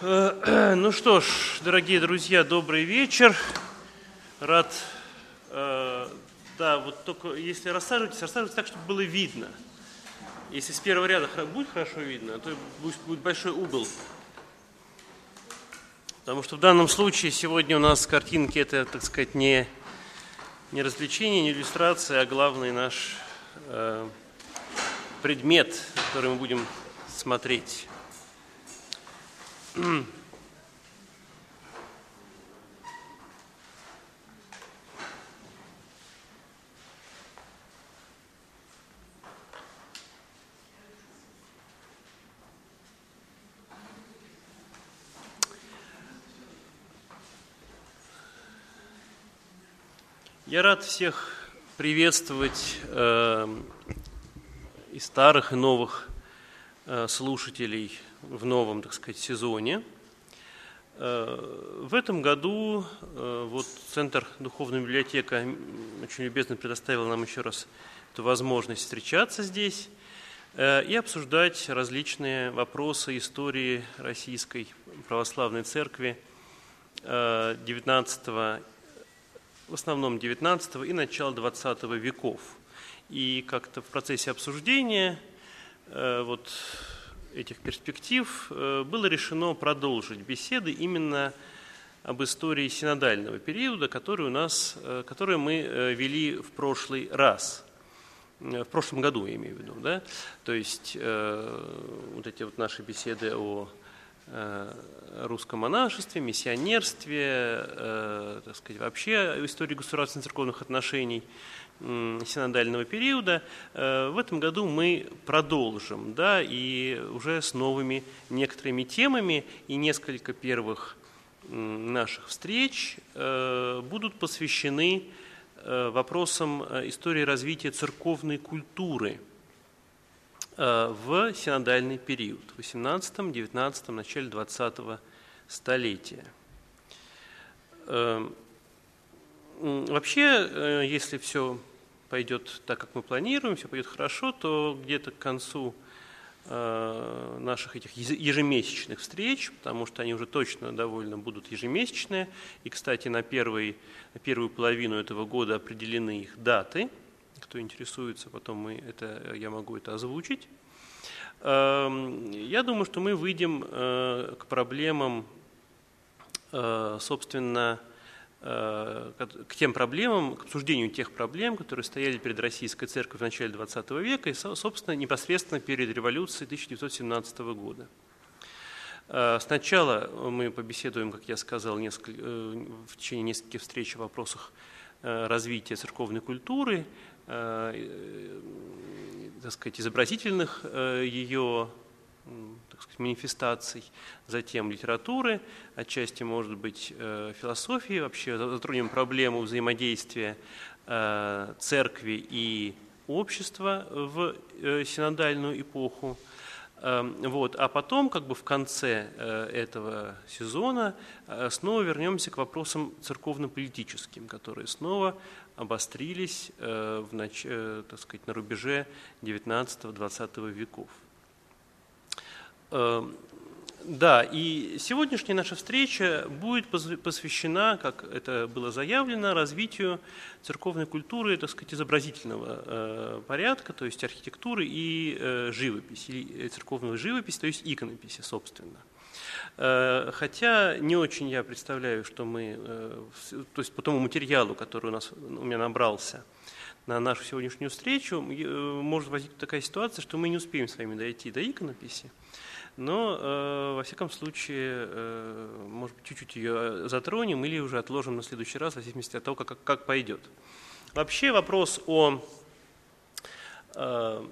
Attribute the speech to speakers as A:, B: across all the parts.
A: Э, ну что ж, дорогие друзья, добрый вечер. Рад, э, да, вот только если рассаживайтесь, рассаживайтесь так, чтобы было видно. Если с первого ряда будет хорошо видно, а то будет, большой угол. Потому что в данном случае сегодня у нас картинки это, так сказать, не, не развлечение, не иллюстрация, а главный наш э, предмет, который мы будем смотреть. Я рад всех приветствовать э, и старых, и новых э, слушателей в новом, так сказать, сезоне. Э, в этом году э, вот Центр Духовная библиотека очень любезно предоставил нам еще раз эту возможность встречаться здесь э, и обсуждать различные вопросы истории Российской Православной Церкви 19 в основном 19 и начала 20 веков. И как-то в процессе обсуждения вот этих перспектив э, было решено продолжить беседы именно об истории синодального периода, который у нас, э, который мы э, вели в прошлый раз, в прошлом году, я имею в виду, да, то есть вот эти вот наши беседы о русском монашестве, миссионерстве, так сказать, вообще истории государственных церковных отношений – синодального периода. Э, в этом году мы продолжим, да, и уже с новыми некоторыми темами, и несколько первых наших встреч э, будут посвящены э, вопросам истории развития церковной культуры в синодальный период, в 18-19, начале 20 столетия. Вообще, если все пойдет так, как мы планируем, все пойдет хорошо, то где-то к концу э, наших этих ежемесячных встреч, потому что они уже точно довольно будут ежемесячные. И, кстати, на, первый, на первую половину этого года определены их даты. Кто интересуется, потом мы это, я могу это озвучить. Эм, я думаю, что мы выйдем э, к проблемам, э, собственно, к тем проблемам, к обсуждению тех проблем, которые стояли перед Российской Церковью в начале XX века и, собственно, непосредственно перед революцией 1917 года. Э, сначала мы побеседуем, как я сказал, э, в течение нескольких встреч о вопросах развития церковной культуры, так сказать, изобразительных ее так сказать, манифестаций, затем литературы, отчасти, может быть, э, философии, вообще затронем проблему взаимодействия э, церкви и общества в э, синодальную эпоху. Вот. А потом, как бы в конце этого сезона, снова вернемся к вопросам церковно-политическим, которые снова обострились в, так сказать, на рубеже 19-20 веков. Эм, да, и сегодняшняя наша встреча будет посвящена, как это было заявлено, развитию церковной культуры, так сказать, изобразительного э, порядка, то есть архитектуры и э, живописи, или церковной живописи, то есть иконописи, собственно. Э, хотя не очень я представляю, что мы, то есть по тому материалу, который у нас у меня набрался на нашу сегодняшнюю встречу, может возникнуть такая ситуация, что мы не успеем с вами дойти до иконописи. Но, э, во всяком случае, э, может быть, чуть-чуть ее затронем или уже отложим на следующий раз, в зависимости от того, как, как пойдет. Вообще вопрос о э,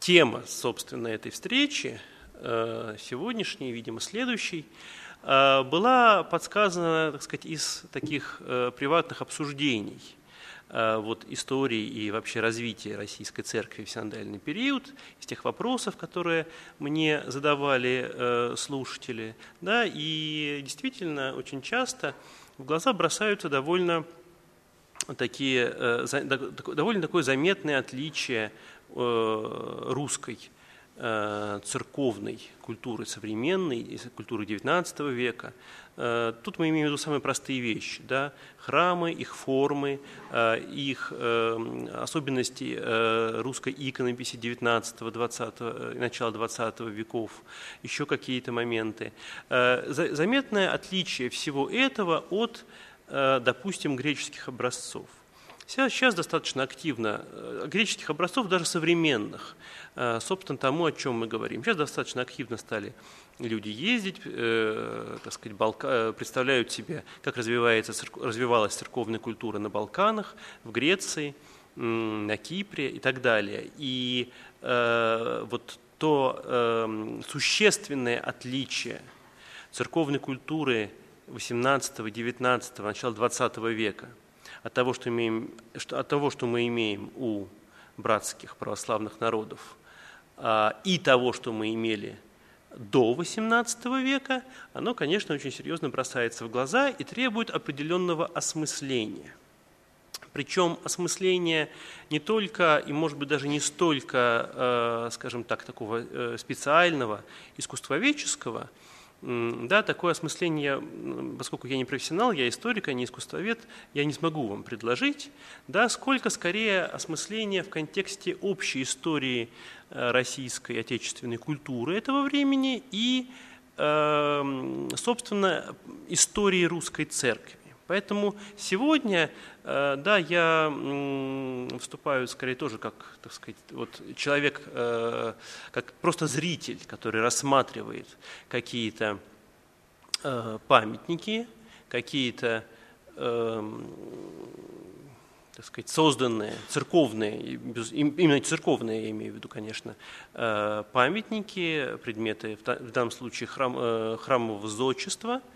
A: тема, собственно, этой встречи, э, сегодняшней, видимо, следующей, э, была подсказана, так сказать, из таких э, приватных обсуждений – Э, вот, истории и вообще развития российской церкви в синодальный период, из тех вопросов, которые мне задавали э, слушатели. Да, и действительно, очень часто в глаза бросаются довольно такие, э, довольно такое заметное отличие русской Э, церковной культуры современной, культуры XIX века. Э, тут мы имеем в виду самые простые вещи. Да? Храмы, их формы, э, их особенности русской иконописи XIX-20, начала XX веков, еще какие-то моменты. Заметное отличие всего этого от, допустим, греческих образцов. Сейчас достаточно активно греческих образцов, даже современных, Э, собственно, тому, о чем мы говорим. Сейчас достаточно активно стали люди ездить, э, так сказать, Балка... Э, представляют себе, как развивается, развивалась церковная культура на Балканах, в Греции, на Кипре и так далее. И э, вот то э, существенное отличие церковной культуры XVIII, XIX, начала XX века от того, что, имеем, от того, что мы имеем у братских православных народов а, и того, что мы имели до XVIII века, оно, конечно, очень серьезно бросается в глаза и требует определенного осмысления. Причем осмысление не только и, может быть, даже не столько, э, скажем так, такого э, специального, искусствоведческого, да, такое осмысление, поскольку я не профессионал, я историк, а не искусствовед, я не смогу вам предложить, да, сколько скорее осмысление в контексте общей истории э, российской отечественной культуры этого времени и, эм, собственно, истории русской церкви. Поэтому сегодня, э, да, я выступаю скорее тоже как, так сказать, вот человек, э, как просто зритель, который рассматривает какие-то э, памятники, какие-то так сказать, созданные церковные, именно церковные, я имею в виду, конечно, памятники, предметы, в данном случае храм, храмового зодчества –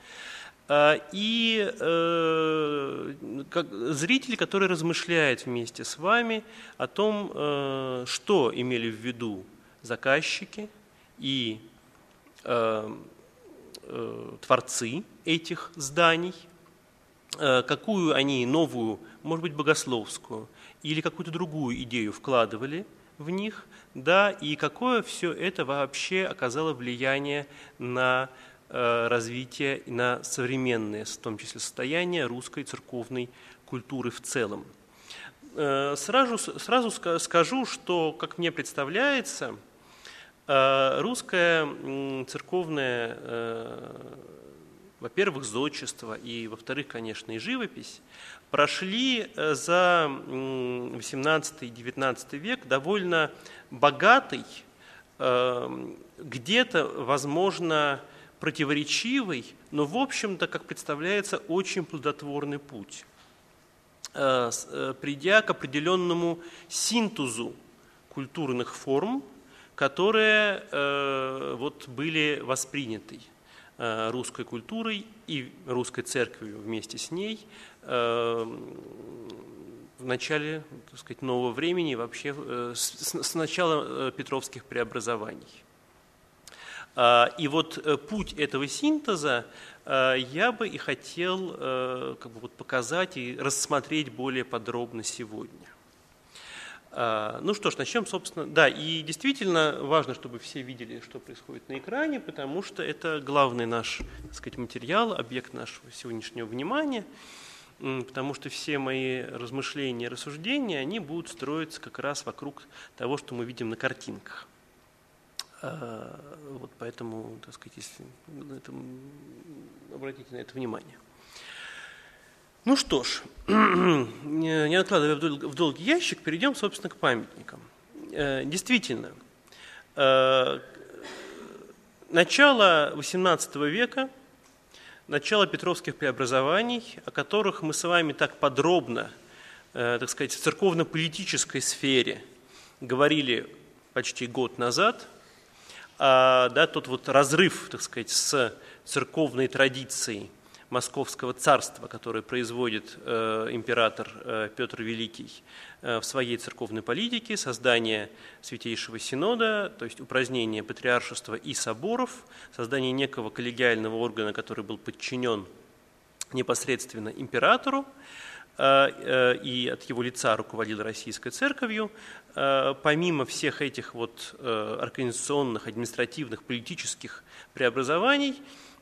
A: и э, как, зритель, который размышляет вместе с вами о том, э, что имели в виду заказчики и э, творцы этих зданий, какую они новую, может быть, богословскую или какую-то другую идею вкладывали в них, да, и какое все это вообще оказало влияние на Э, развития и на современное, в том числе, состояние русской церковной культуры в целом. Э, сразу, сразу скажу, что, как мне представляется, э, русская церковная, во-первых, зодчество и, во-вторых, конечно, и живопись, прошли за 18-19 век довольно богатый, где-то, возможно, противоречивый, но, в общем-то, как представляется, очень плодотворный путь, э, э, придя к определенному синтезу культурных форм, которые э, вот были восприняты русской культурой и русской церковью вместе с ней в начале так сказать, нового времени, вообще с начала Петровских преобразований. А, и вот э, путь этого синтеза э, я бы и хотел э, как бы вот показать и рассмотреть более подробно сегодня. А, ну что ж, начнем, собственно. Да, и действительно важно, чтобы все видели, что происходит на экране, потому что это главный наш так сказать, материал, объект нашего сегодняшнего внимания, потому что все мои размышления, рассуждения, они будут строиться как раз вокруг того, что мы видим на картинках. А, вот поэтому, так сказать, если на этом, обратите на это внимание. Ну что ж, не откладывая в долгий ящик, перейдем, собственно, к памятникам. Э, действительно, э, начало XVIII века, начало Петровских преобразований, о которых мы с вами так подробно, э, так сказать, в церковно-политической сфере говорили почти год назад – да, тот вот разрыв, так сказать, с церковной традицией Московского царства, который производит э, император э, Петр Великий э, в своей церковной политике, создание Святейшего Синода, то есть упразднение патриаршества и соборов, создание некого коллегиального органа, который был подчинен непосредственно императору, и от его лица руководил Российской Церковью. Помимо всех этих вот организационных, административных, политических преобразований,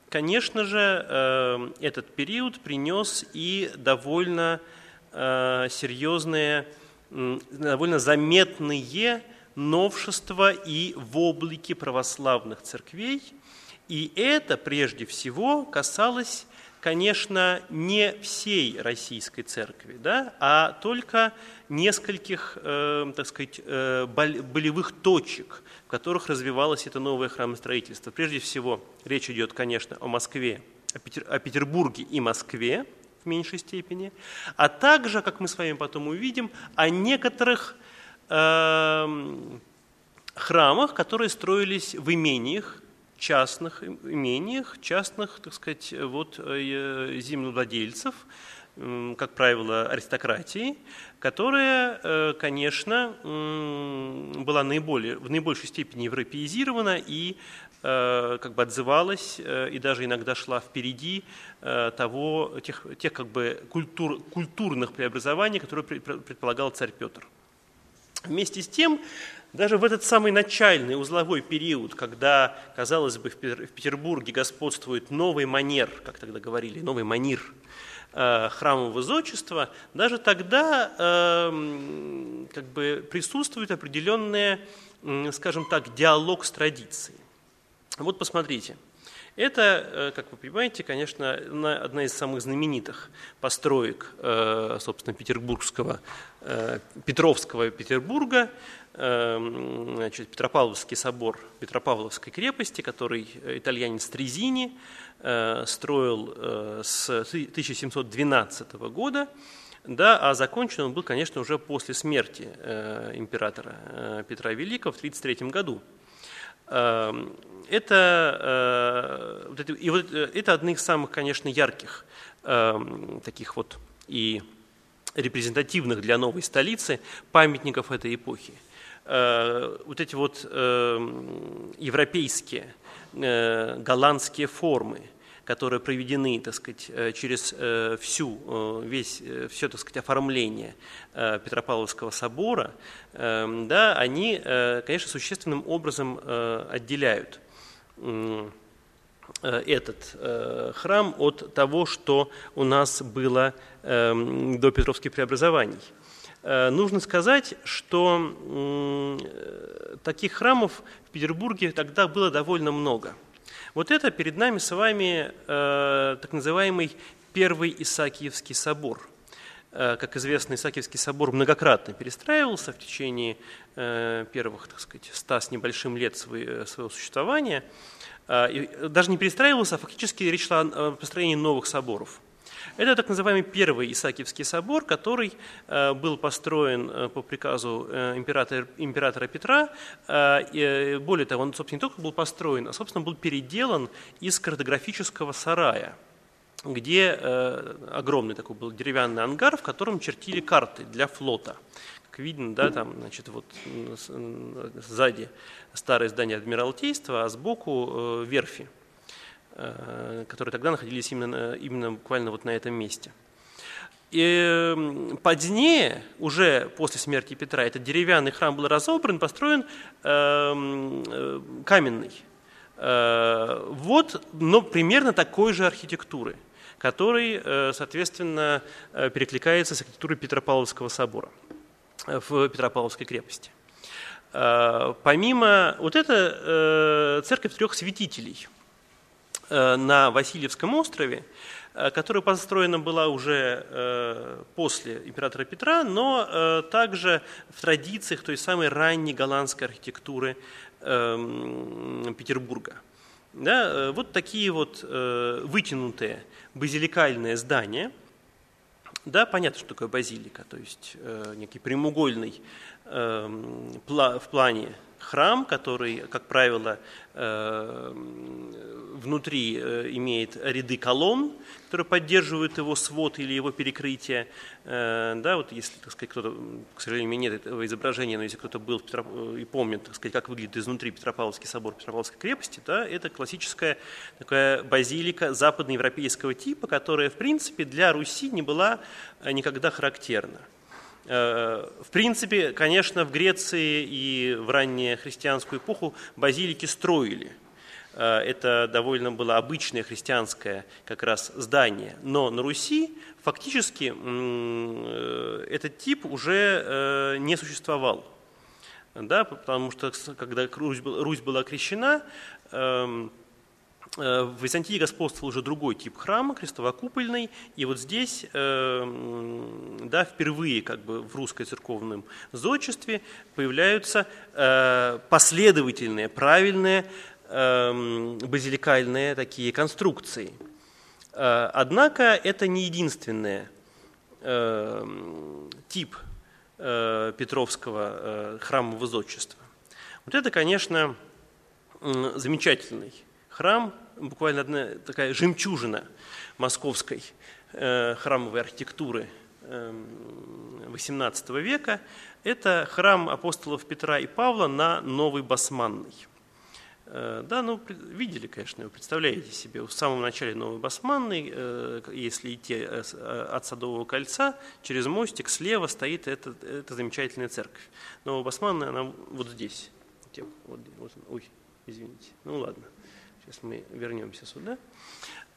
A: конечно же, этот период принес и довольно серьезные, довольно заметные новшества и в облике православных церквей. И это прежде всего касалось, конечно, не всей российской церкви, да, а только нескольких, э, так сказать, э, болевых точек, в которых развивалось это новое храмостроительство. Прежде всего, речь идет, конечно, о Москве, о, Петер, о Петербурге и Москве в меньшей степени, а также, как мы с вами потом увидим, о некоторых Эм, храмах, которые строились в имениях, частных имениях, частных, так сказать, вот, э, землевладельцев, как правило, аристократии, которая, э, конечно, была наиболее, в наибольшей степени европеизирована и э, как бы отзывалась и даже иногда шла впереди того, тех, тех как бы культур, культурных преобразований, которые предполагал царь Петр. Вместе с тем, даже в этот самый начальный узловой период, когда, казалось бы, в Петербурге господствует новый манер, как тогда говорили, новый манир э, храмового зодчества, даже тогда э, как бы присутствует определенный, скажем так, диалог с традицией. Вот посмотрите. Это, э, как вы понимаете, конечно, одна из самых знаменитых построек, э, собственно, петербургского, Петровского Петербурга, значит, Петропавловский собор Петропавловской крепости, который итальянец Трезини строил с 1712 года, да, а закончен он был, конечно, уже после смерти императора Петра Великого в 1933 году. Эм, это, э, и вот э, это одни из самых, конечно, ярких эм, таких вот и репрезентативных для новой столицы памятников этой эпохи. Э, вот эти вот эм, европейские, голландские формы – которые проведены, так сказать, э, через э, всю, э, весь, все, так сказать, оформление Петропавловского собора, эм, да, они, конечно, существенным образом отделяют этот храм от того, что у нас было эм, до Петровских преобразований. Нужно сказать, что таких храмов в Петербурге тогда было довольно много – вот это перед нами с вами э, так называемый Первый Исаакиевский собор. Э, как известно, Исаакиевский собор многократно перестраивался в течение э, первых, так сказать, ста с небольшим лет своего, существования. Э, и даже не перестраивался, а фактически речь шла о построении новых соборов. Это так называемый первый Исаакиевский собор, который э, был построен э, по приказу э, императора, императора Петра. Более того, он, собственно, не только был построен, а, собственно, был переделан из картографического сарая где огромный такой был деревянный ангар, в котором чертили карты для флота. Как видно, да, там, значит, вот сзади старое здание Адмиралтейства, а сбоку верфи. Э, которые тогда находились именно, именно буквально вот на этом месте. И позднее, уже после смерти Петра, этот деревянный храм был разобран, построен эм, э, каменный. Э, вот, но примерно такой же архитектуры, который, э, соответственно, э, перекликается с архитектурой Петропавловского собора в Петропавловской крепости. Э, помимо вот это церковь трех святителей – Э, на Васильевском острове, э, которая построена была уже э, после императора Петра, но также в традициях той самой ранней голландской архитектуры эм, Петербурга. Да, вот такие вот вытянутые базиликальные здания. Да, понятно, что такое базилика, то есть некий прямоугольный эм, в плане храм, который, как правило, э, внутри э, имеет ряды колонн, которые поддерживают его свод или его перекрытие. Э, да, вот если, так сказать, кто-то, к сожалению, нет этого изображения, но если кто-то был Петроп... и помнит, так сказать, как выглядит изнутри Петропавловский собор Петропавловской крепости, да, это классическая такая базилика западноевропейского типа, которая, в принципе, для Руси не была никогда характерна. Э, в принципе, конечно, в Греции и в раннюю христианскую эпоху базилики строили. Э, это довольно было обычное христианское как раз здание. Но на Руси фактически э, этот тип уже не существовал. Да, потому что когда Русь была крещена, эм, в Византии господствовал уже другой тип храма, крестовокупольный, и вот здесь э, да, впервые как бы в русской церковном зодчестве появляются э, последовательные, правильные базиликальные такие конструкции. Однако это не единственный тип Петровского храмового зодчества. Вот это, конечно, замечательный храм, буквально одна такая жемчужина московской э, храмовой архитектуры XVIII эм, века, это храм апостолов Петра и Павла на Новой Басманной. Э, да, ну, видели, конечно, вы представляете себе, в самом начале Новой Басманной, э, если идти от Садового кольца, через мостик слева стоит эта, эта замечательная церковь. Новая Басманная, она вот здесь. Вот, вот, ой, извините. Ну ладно. Сейчас мы вернемся сюда.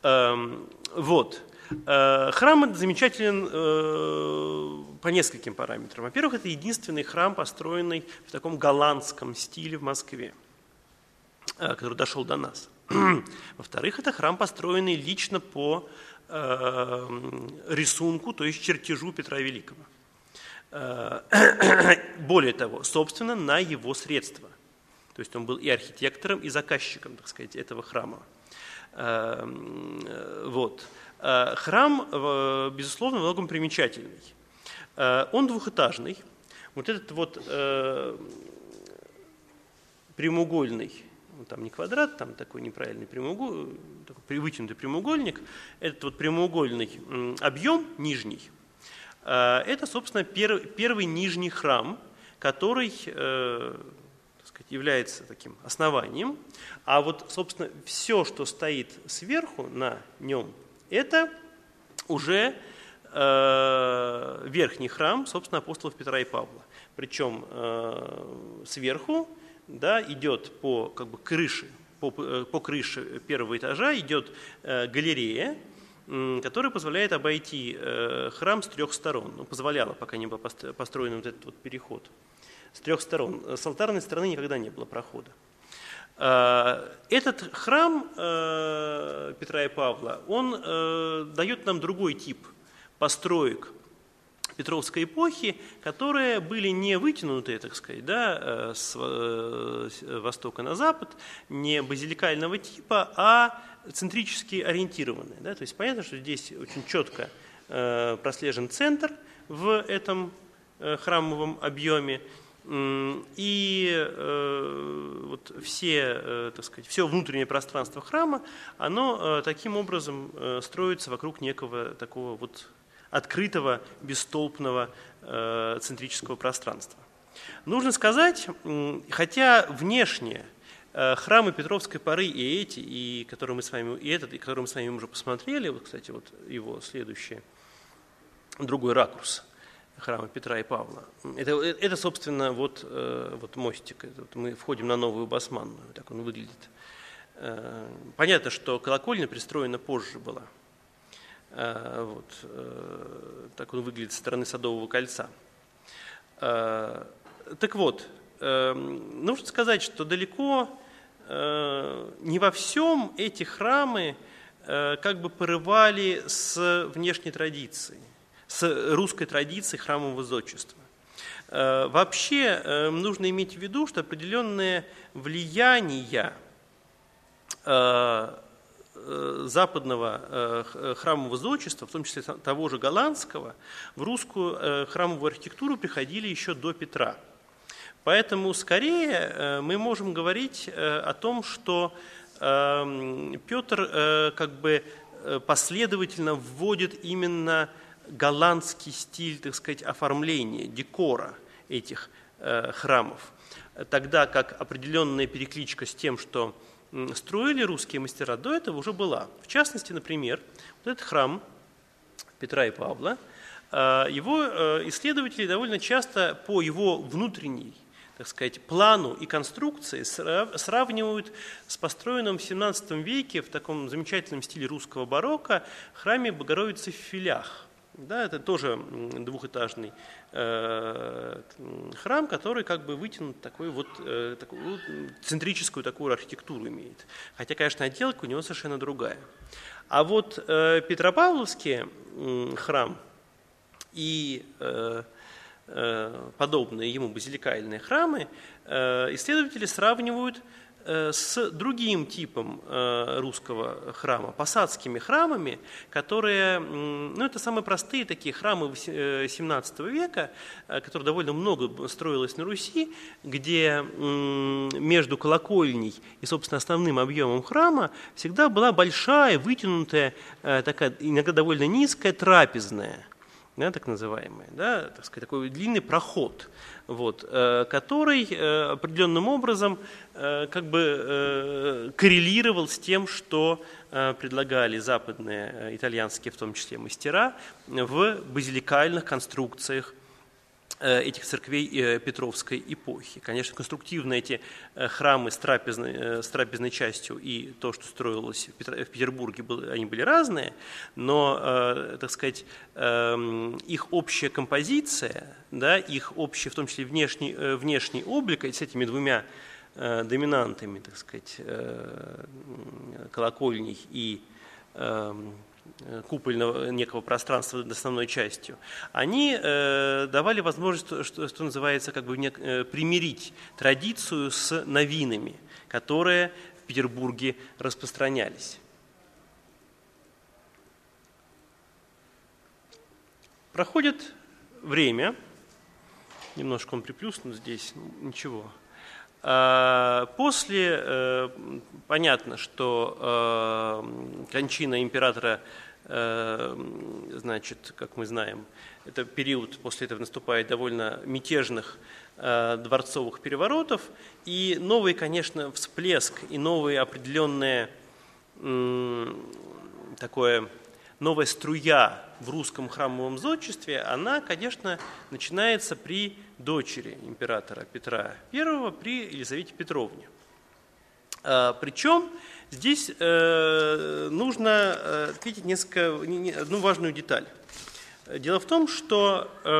A: Эм, вот. Э, храм замечателен э, по нескольким параметрам. Во-первых, это единственный храм, построенный в таком голландском стиле в Москве, э, который дошел до нас. Во-вторых, это храм, построенный лично по рисунку, то есть чертежу Петра Великого. Более того, собственно, на его средства. То есть он был и архитектором, и заказчиком, так сказать, этого храма. Эм, э, вот. Э, храм, э, безусловно, многом примечательный. Он двухэтажный. Вот этот вот прямоугольный, ну, там не квадрат, там такой неправильный прямоугольник, такой вытянутый прямоугольник, этот вот прямоугольный объем нижний, это, собственно, первый, первый нижний храм, который является таким основанием, а вот, собственно, все, что стоит сверху на нем, это уже э, верхний храм, собственно, апостолов Петра и Павла. Причем э, сверху да, идет по как бы, крыше, по, э, по крыше первого этажа идет э, галерея, которая позволяет обойти э, храм с трех сторон. Ну, позволяла, пока не был построен вот этот вот переход с трех сторон. С алтарной стороны никогда не было прохода. А, этот храм э, Петра и Павла, он э, дает нам другой тип построек Петровской эпохи, которые были не вытянутые, так сказать, да, э, с востока на запад, не базиликального типа, а центрически ориентированные. Да? То есть понятно, что здесь очень четко прослежен центр в этом храмовом объеме, и э, вот все, э, так сказать, все внутреннее пространство храма, оно э, таким образом строится вокруг некого такого вот открытого, бестолпного центрического пространства. Нужно сказать, хотя внешне храмы Петровской поры и эти, и которые мы с вами, и этот, и который мы с вами уже посмотрели, вот, кстати, вот его следующий, другой ракурс – храма Петра и Павла. Это, это собственно, вот, э, вот мостик. Вот мы входим на Новую Басманную, так он выглядит. Э, понятно, что колокольня пристроена позже была. Э, вот, так он выглядит со стороны Садового кольца. Так вот, нужно сказать, что далеко не во всем эти храмы как бы порывали с внешней традицией с русской традицией храмового зодчества. Э, вообще э, нужно иметь в виду, что определенное влияние э, западного храмового зодчества, в том числе того же голландского, в русскую храмовую архитектуру приходили еще до Петра. Поэтому скорее мы можем говорить о том, что эм, Петр как бы последовательно вводит именно голландский стиль, так сказать, оформления, декора этих храмов тогда как определенная перекличка с тем, что строили русские мастера, до этого уже была. В частности, например, вот этот храм Петра и Павла, а, его э, исследователи довольно часто по его внутренней так сказать, плану и конструкции сравнивают с построенным в XVII веке в таком замечательном стиле русского барокко храме Богородицы в Филях. Да, это тоже двухэтажный э, храм, который как бы вытянут такой вот, э, такую, центрическую такую архитектуру имеет. Хотя, конечно, отделка у него совершенно другая. А вот э, Петропавловский э, храм и э, э, подобные ему базиликальные храмы э, исследователи сравнивают с другим типом э, русского храма, посадскими храмами, которые, ну это самые простые такие храмы XVII э, века, которые довольно много строилось на Руси, где между колокольней и, собственно, основным объемом храма всегда была большая, вытянутая, такая иногда довольно низкая трапезная, да, так называемая, да, так сказать, такой длинный проход – вот, э, который э, определенным образом э, как бы коррелировал с тем, что предлагали западные итальянские, в том числе мастера, в базиликальных конструкциях этих церквей э, Петровской эпохи. Конечно, конструктивно эти э, храмы с трапезной, с трапезной частью и то, что строилось в Петербурге, они были разные, но, так сказать, эм, их общая композиция, да, их общий, в том числе внешний, внешний облик с этими двумя доминантами, так сказать, колокольней и эм, Э, купольного некого пространства основной частью, они э, давали возможность, что, что называется, как бы не, э, примирить традицию с новинами, которые в Петербурге распространялись. Проходит время, немножко он приплюснут здесь, ничего. А, после, э, понятно, что э, кончина императора, э, значит, как мы знаем, это период, после этого наступает довольно мятежных дворцовых переворотов, и новый, конечно, всплеск и новые определенные такое новая струя в русском храмовом зодчестве, она, конечно, начинается при дочери императора Петра I, при Елизавете Петровне. А, Причем здесь э, нужно э, отметить несколько, одну важную деталь. Дело в том, что э,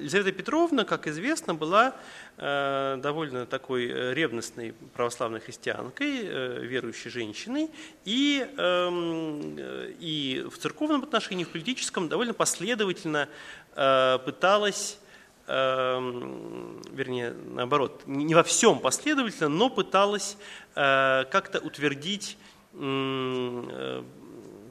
A: Елизавета Петровна, как известно, была э, довольно такой э, ревностной православной христианкой, верующей женщиной, и, эм, и в церковном отношении, в политическом довольно последовательно пыталась эм, вернее, наоборот, не во всем последовательно, но пыталась как-то утвердить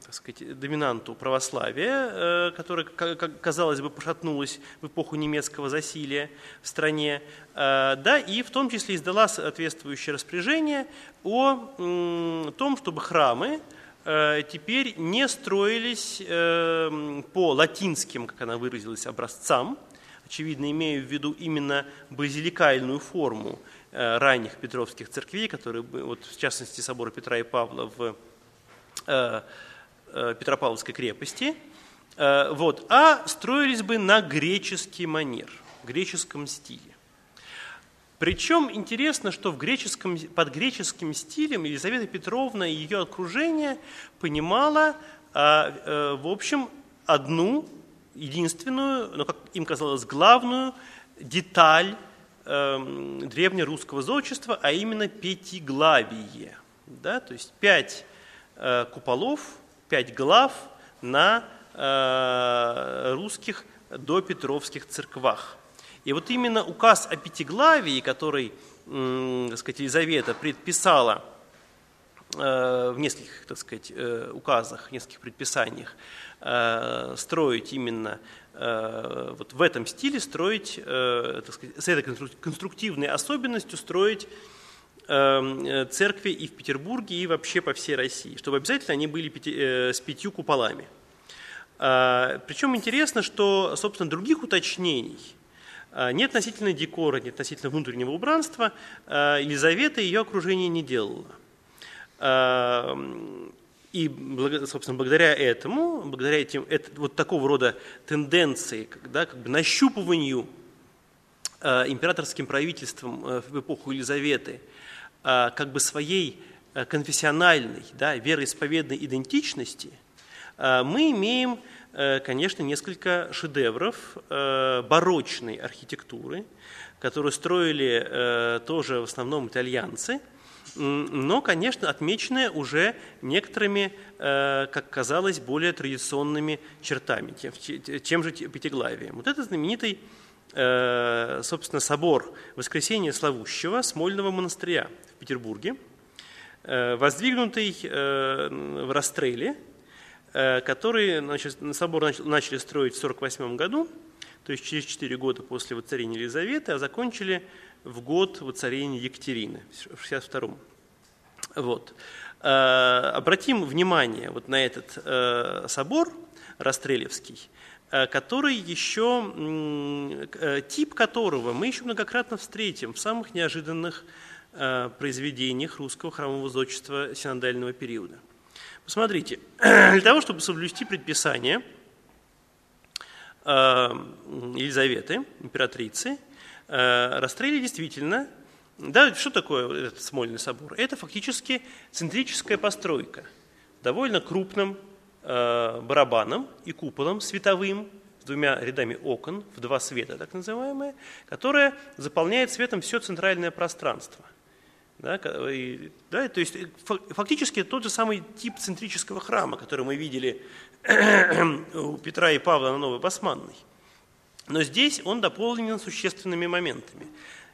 A: так сказать, доминанту православия, э, которая, казалось бы, пошатнулась в эпоху немецкого засилия в стране, э, да, и в том числе издала соответствующее распоряжение о том, чтобы храмы э, теперь не строились по латинским, как она выразилась, образцам, очевидно, имея в виду именно базиликальную форму ранних петровских церквей, которые, вот, в частности, собора Петра и Павла в Петропавловской крепости, э, вот, а строились бы на греческий манер, греческом стиле. Причем интересно, что в греческом, под греческим стилем Елизавета Петровна и ее окружение понимала, э, в общем, одну, единственную, но, как им казалось, главную деталь древнерусского зодчества, а именно пятиглавие. Да? То есть пять куполов, пять глав на э, русских допетровских церквах. И вот именно указ о пятиглавии, который так сказать, Елизавета предписала в нескольких, так сказать, указах, нескольких предписаниях строить именно вот в этом стиле, строить, так сказать, с этой конструктивной особенностью строить церкви и в Петербурге, и вообще по всей России, чтобы обязательно они были с пятью куполами – а, Причем интересно, что, собственно, других уточнений а, нет относительно декора, нет относительно внутреннего убранства. А, Елизавета и ее окружение не делала. И, собственно, благодаря этому, благодаря этим, это, вот такого рода тенденции, когда как бы нащупыванию императорским правительством э, в эпоху Елизаветы как бы своей э, конфессиональной, да, вероисповедной идентичности – Э, мы имеем, э, конечно, несколько шедевров э, барочной архитектуры, которые строили тоже в основном итальянцы, но, конечно, отмеченные уже некоторыми, как казалось, более традиционными чертами, чем же пятиглавием. Вот это знаменитый, собственно, собор Воскресения Славущего Смольного монастыря в Петербурге, воздвигнутый в Растреле – Э, который значит, собор начали строить в 1948 году, то есть через 4 года после воцарения Елизаветы, а закончили в год воцарения Екатерины, в 1962 вот. Э, обратим внимание вот на этот э, собор Растрелевский, который еще, тип которого мы еще многократно встретим в самых неожиданных произведениях русского храмового зодчества синодального периода. Посмотрите, для того, чтобы соблюсти предписание э, Елизаветы, императрицы, э, расстрелили действительно, да, что такое этот Смольный собор? Это фактически центрическая постройка, довольно крупным э, барабаном и куполом световым, с двумя рядами окон, в два света так называемые, которая заполняет светом все центральное пространство – да, и, да, то есть фактически тот же самый тип центрического храма, который мы видели у Петра и Павла на Новой Басманной. Но здесь он дополнен существенными моментами.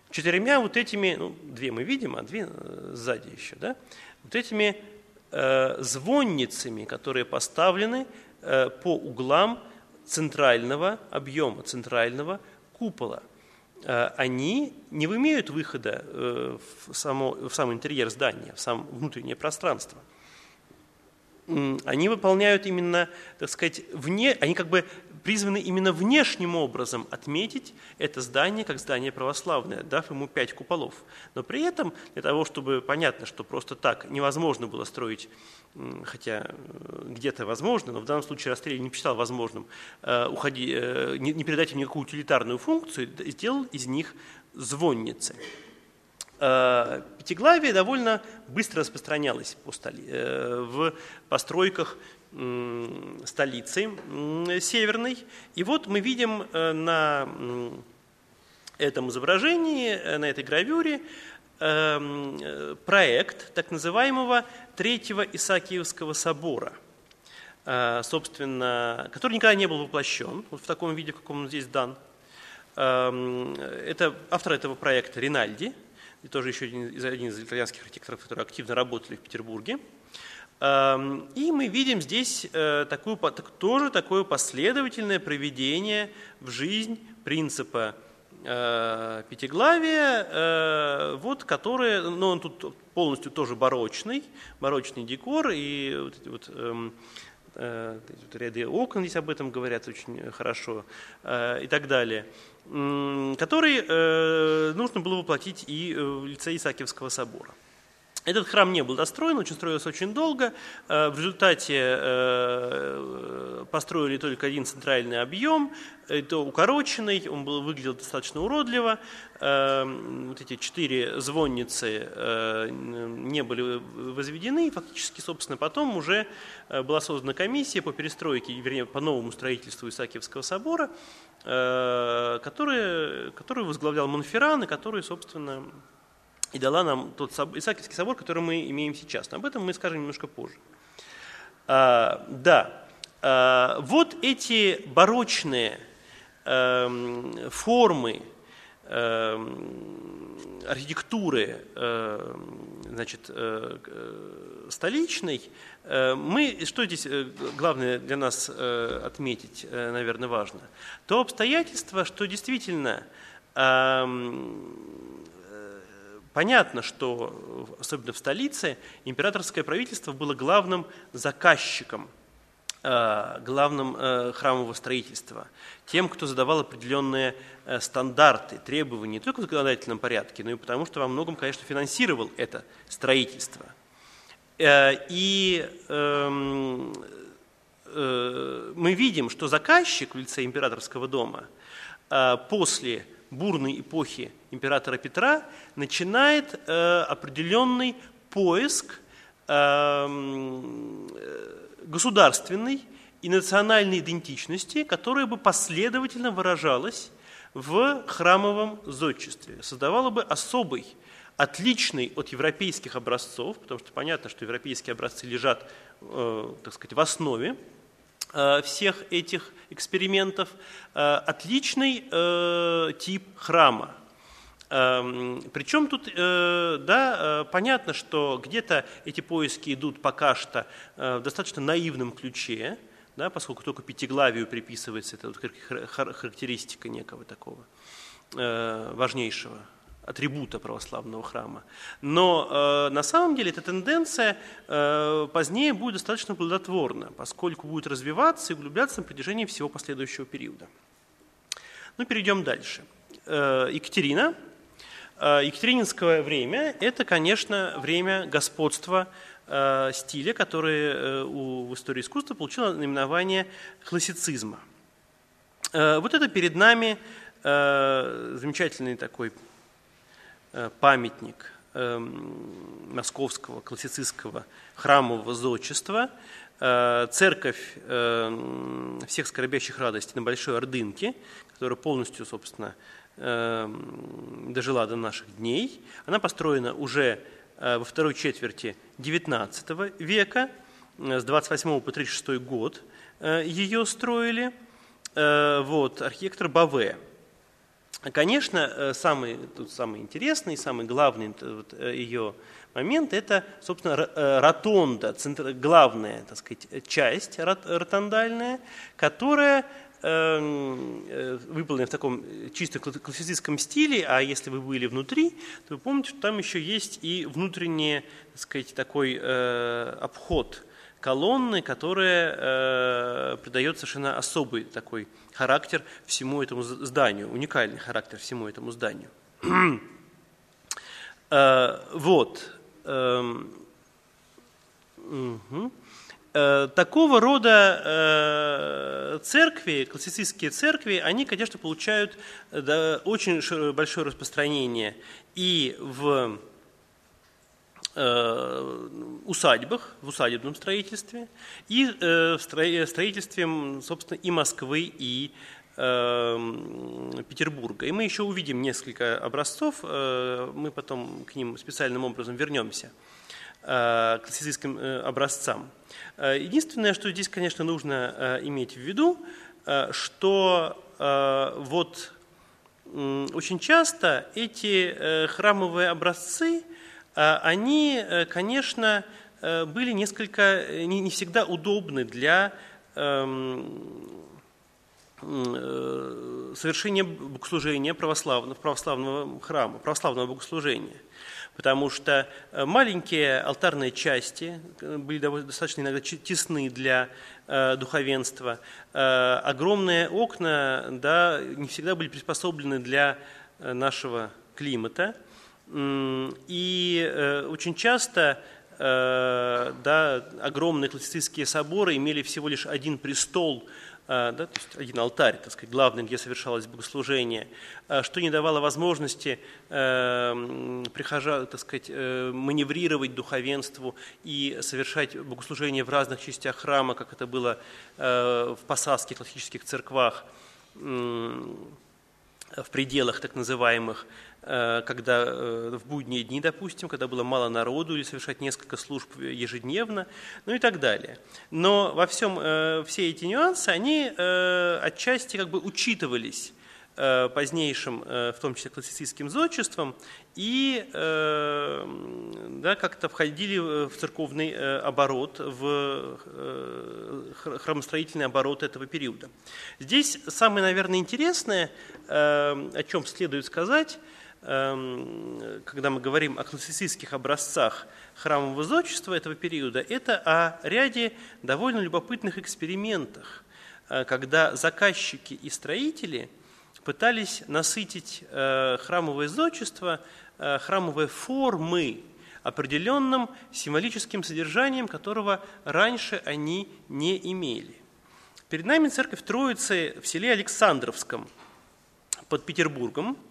A: Четырьмя вот этими, ну, две мы видим, а две э, сзади еще, да, вот этими э, звонницами, которые поставлены э, по углам центрального объема, центрального купола – Э, они не имеют выхода э, в, само, в сам интерьер здания, в сам внутреннее пространство. Они выполняют именно, так сказать, вне, они как бы призваны именно внешним образом отметить это здание как здание православное, дав ему пять куполов. Но при этом, для того, чтобы понятно, что просто так невозможно было строить, хотя э, где-то возможно, но в данном случае Растрель не посчитал возможным э, уходи, э, не передать им никакую утилитарную функцию, сделал из них звонницы. Пятиглавие довольно быстро распространялось по столи, в постройках столицы северной. И вот мы видим э, на этом изображении, э, на этой гравюре, э, проект так называемого Третьего Исаакиевского собора, собственно, который никогда не был воплощен вот в таком виде, каком он здесь дан. Это автор этого проекта Ринальди, и тоже еще один один из итальянских архитекторов, которые активно работали в Петербурге. Эм, и мы видим здесь э, такую, тоже такое последовательное проведение в жизнь принципа э, пятиглавия, э, вот, которое, ну, он тут полностью тоже барочный, барочный декор, и вот вот эм, ряды окон здесь об этом говорят очень хорошо и так далее, который нужно было воплотить и в лице Исаакиевского собора. Этот храм не был достроен, очень строился очень долго. Э, в результате э, построили только один центральный объем, это укороченный, он был, выглядел достаточно уродливо. Э, вот эти четыре звонницы не были возведены, и фактически, собственно, потом уже была создана комиссия по перестройке, вернее, по новому строительству Исаакиевского собора, который, который возглавлял Монферран, и который, собственно, и дала нам тот Исаакиевский собор, который мы имеем сейчас. Но об этом мы скажем немножко позже. А, да, а, вот эти барочные а, формы архитектуры значит, столичной, мы, что здесь главное для нас отметить, наверное, важно, то обстоятельство, что действительно Понятно, что, особенно в столице, императорское правительство было главным заказчиком, э, главным э, храмового строительства, тем, кто задавал определенные э, стандарты, требования не только в законодательном порядке, но и потому, что во многом, конечно, финансировал это строительство. И эм, мы видим, что заказчик в лице императорского дома после бурной эпохи императора Петра начинает э, определенный поиск эм, э, государственной и национальной идентичности, которая бы последовательно выражалась в храмовом зодчестве, создавала бы особый, отличный от европейских образцов, потому что понятно, что европейские образцы лежат, э, так сказать, в основе всех этих экспериментов э, отличный э, тип храма. Эм, Причем тут, да, понятно, что где-то эти поиски идут пока что в достаточно наивном ключе, да, поскольку только пятиглавию приписывается эта вот характеристика некого такого важнейшего атрибута православного храма. Но э, на самом деле эта тенденция э, позднее будет достаточно плодотворна, поскольку будет развиваться и углубляться на протяжении всего последующего периода. Ну, перейдем дальше. Э, Екатерина. Э, Екатерининское время – это, конечно, время господства э, стиля, которое э, у, в истории искусства получило наименование классицизма. Э, вот это перед нами э, замечательный такой памятник эм, московского классицистского храмового зодчества, э, церковь всех скорбящих радостей на Большой Ордынке, которая полностью, собственно, дожила до наших дней. Она построена уже э, во второй четверти XIX века, с 28 по 36 год ее строили. Вот, архитектор Баве. Конечно, э, самый, тут самый интересный, самый главный вот, э, ее момент – это, собственно, э, ротонда, центр, главная так сказать, часть ротондальная, которая эм, выполнена в таком чисто классицистском стиле, а если вы были внутри, то вы помните, что там еще есть и внутренний, так сказать, такой обход колонны, которая э, придает совершенно особый такой характер всему этому зданию, уникальный характер всему этому зданию. Э, вот. Эм, э, такого рода э, церкви, классицистские церкви, они, конечно, получают очень большое распространение и в Э, усадьбах, в усадебном строительстве, и э, в строительстве, собственно, и Москвы, и э, Петербурга. И мы еще увидим несколько образцов, мы потом к ним специальным образом вернемся, к классицистским образцам. Единственное, что здесь, конечно, нужно иметь в виду, что вот очень часто эти храмовые образцы – они, э, конечно, э, были несколько, э, не всегда удобны для эм, совершения богослужения православного, православного храма, православного богослужения. Потому что маленькие алтарные части были достаточно иногда тесны для духовенства. Огромные окна да, не всегда были приспособлены для нашего климата. И э, очень часто э, да, огромные классицистские соборы имели всего лишь один престол, э, да, то есть один алтарь, так сказать, главный, где совершалось богослужение, что не давало возможности прихожан, так сказать, маневрировать духовенству и совершать богослужение в разных частях храма, как это было в посадских классических церквах в пределах так называемых. Э, когда э, в будние дни, допустим, когда было мало народу или совершать несколько служб ежедневно, ну и так далее. Но во всем, э, все эти нюансы, они отчасти как бы учитывались э, позднейшим, э, в том числе классицистским зодчеством, и да, как-то входили в церковный оборот, в храмостроительный оборот этого периода. Здесь самое, наверное, интересное, о чем следует сказать, когда мы говорим о классицистских образцах храмового зодчества этого периода, это о ряде довольно любопытных экспериментах, э, когда заказчики и строители пытались насытить э, храмовое зодчество, э, храмовые формы определенным символическим содержанием, которого раньше они не имели. Перед нами церковь Троицы в селе Александровском под Петербургом –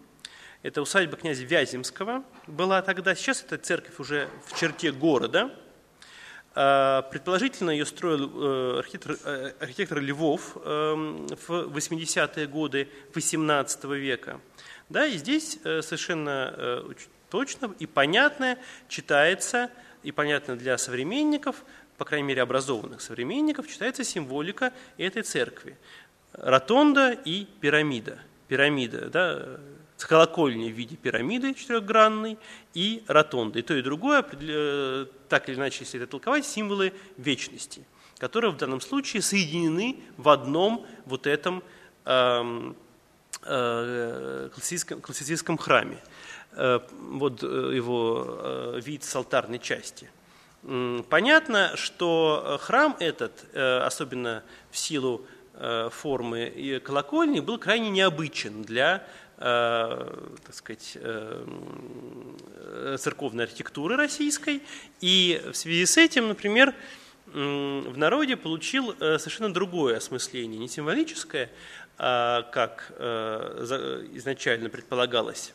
A: это усадьба князя Вяземского была тогда. Сейчас эта церковь уже в черте города. А, предположительно, ее строил э, архитектор, э, архитектор Львов эм, в 80-е годы XVIII века. Да, и здесь э, совершенно точно и понятно читается, и понятно для современников, по крайней мере образованных современников, читается символика этой церкви. Ротонда и пирамида. Пирамида, да, с колокольней в виде пирамиды четырехгранной и ротонды. И то, и другое, э, так или иначе, если это толковать, символы вечности, которые в данном случае соединены в одном вот этом э, э, классическом, классическом храме. Э, вот э, его вид с алтарной части. Понятно, что храм этот, особенно в силу формы и колокольни, был крайне необычен для так сказать, э, церковной архитектуры российской. И в связи с этим, например, в народе получил э, совершенно другое осмысление, не символическое, а как изначально предполагалось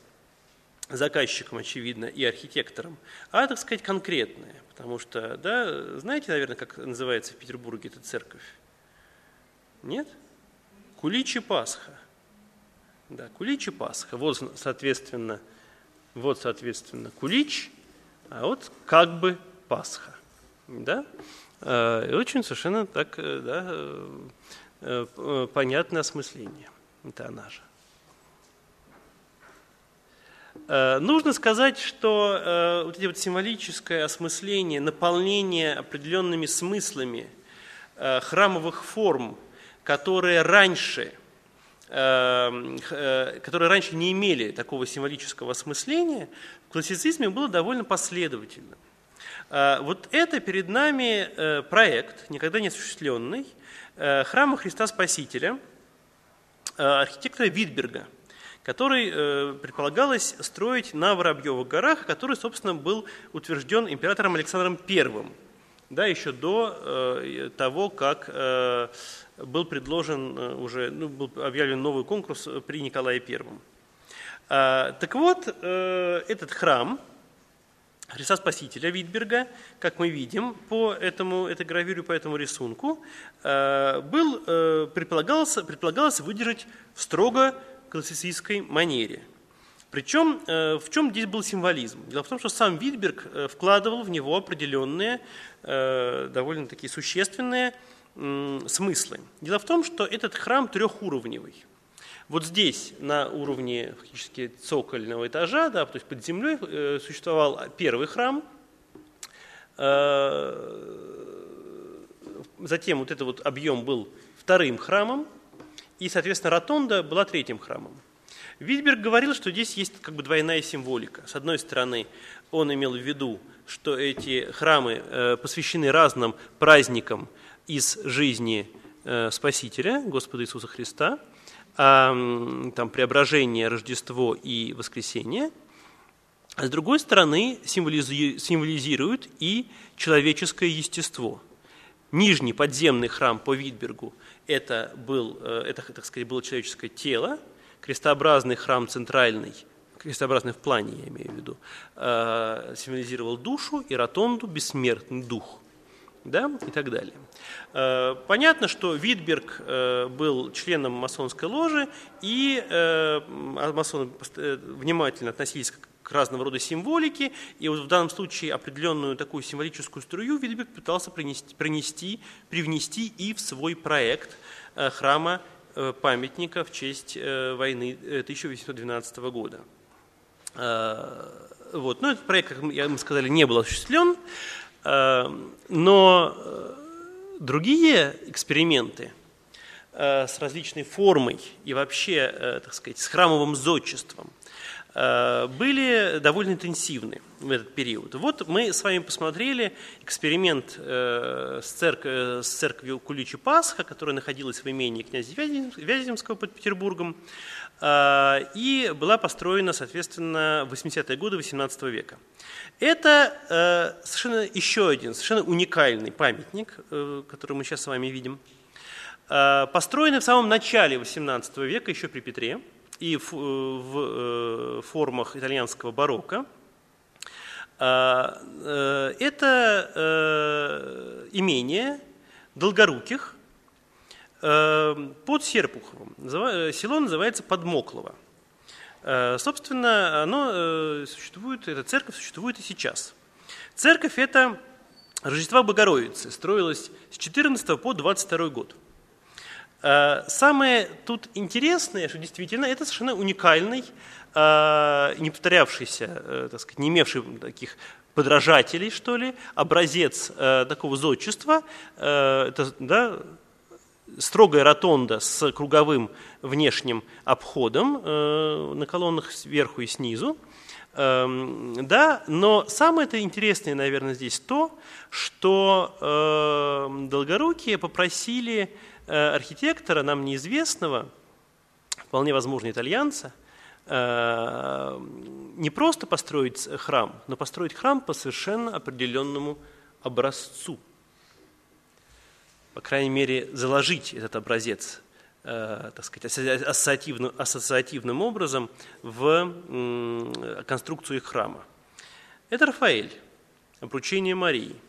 A: заказчиком, очевидно, и архитектором, а, так сказать, конкретное. Потому что, да, знаете, наверное, как называется в Петербурге эта церковь? Нет? Куличи Пасха. Да, кулич и Пасха. Вот, соответственно, вот, соответственно, кулич, а вот как бы Пасха. Да? Э, и очень совершенно так, э, да, э, понятное осмысление. Это она же. Нужно сказать, что вот эти вот символическое осмысление, наполнение определенными смыслами храмовых форм, которые раньше – которые раньше не имели такого символического осмысления, в классицизме было довольно последовательно. Э, вот это перед нами э, проект, никогда не осуществленный, храма Христа Спасителя, архитектора Витберга, который предполагалось строить на Воробьевых горах, который, собственно, был утвержден императором Александром I, да, еще до того, как был предложен э, уже, ну, был объявлен новый конкурс при Николае I. А, так вот, э, этот храм Христа Спасителя Витберга, как мы видим по этому, этой гравюре, по этому рисунку, э, был, предполагалось, предполагалось выдержать в строго классицистской манере. Причем в чем здесь был символизм? Дело в том, что сам Витберг вкладывал в него определенные, довольно такие существенные смыслы. Дело в том, что этот храм трехуровневый. Вот здесь, на уровне фактически цокольного этажа, да, то есть под землей, э, существовал первый храм, э, затем вот этот вот объем был вторым храмом, и, соответственно, ротонда была третьим храмом. Витберг говорил, что здесь есть как бы двойная символика. С одной стороны, он имел в виду, что эти храмы э, посвящены разным праздникам, из жизни э, Спасителя, Господа Иисуса Христа, а, там, преображение, Рождество и воскресение, а с другой стороны символизируют и человеческое естество. Нижний подземный храм по Витбергу это, был, э, это так сказать, было человеческое тело, крестообразный храм центральный, крестообразный в плане, я имею в виду, э, символизировал душу и ротонду – бессмертный дух – да, и так далее. Э, понятно, что Витберг э, был членом масонской ложи, и э, масоны внимательно относились к разного рода символике, и вот в данном случае определенную такую символическую струю Витберг пытался принести, принести, привнести и в свой проект храма памятника в честь войны 1812 года. Вот. Ну, этот проект, как мы сказали, не был осуществлен, но другие эксперименты с различной формой и вообще, так сказать, с храмовым зодчеством Э, были довольно интенсивны в этот период. Вот мы с вами посмотрели эксперимент э, с, церк... с церковью Куличи Пасха, которая находилась в имении князя Вяземского под Петербургом, э, и была построена, соответственно, в 80-е годы XVIII века. Это совершенно еще один, совершенно уникальный памятник, который мы сейчас с вами видим, построенный в самом начале XVIII века, еще при Петре, и в, в э, формах итальянского барокко. А, э, это э, имение Долгоруких под Серпуховым. Село называется Подмоклово. Собственно, оно существует, эта церковь существует и сейчас. Церковь это Рождества Богородицы, строилась с 14 по 22 год. Э, самое тут интересное, что действительно это совершенно уникальный, э, не повторявшийся, э, так сказать, не имевший таких подражателей, что ли, образец такого зодчества, это, да, строгая ротонда с круговым внешним обходом на колоннах сверху и снизу, эм, да, но самое это интересное, наверное, здесь то, что долгорукие попросили Э, архитектора, нам неизвестного, вполне возможно итальянца, э, не просто построить храм, но построить храм по совершенно определенному образцу. По крайней мере, заложить этот образец э, так сказать, ассоциативным, ассоциативным образом в конструкцию храма. Это Рафаэль, обручение Марии –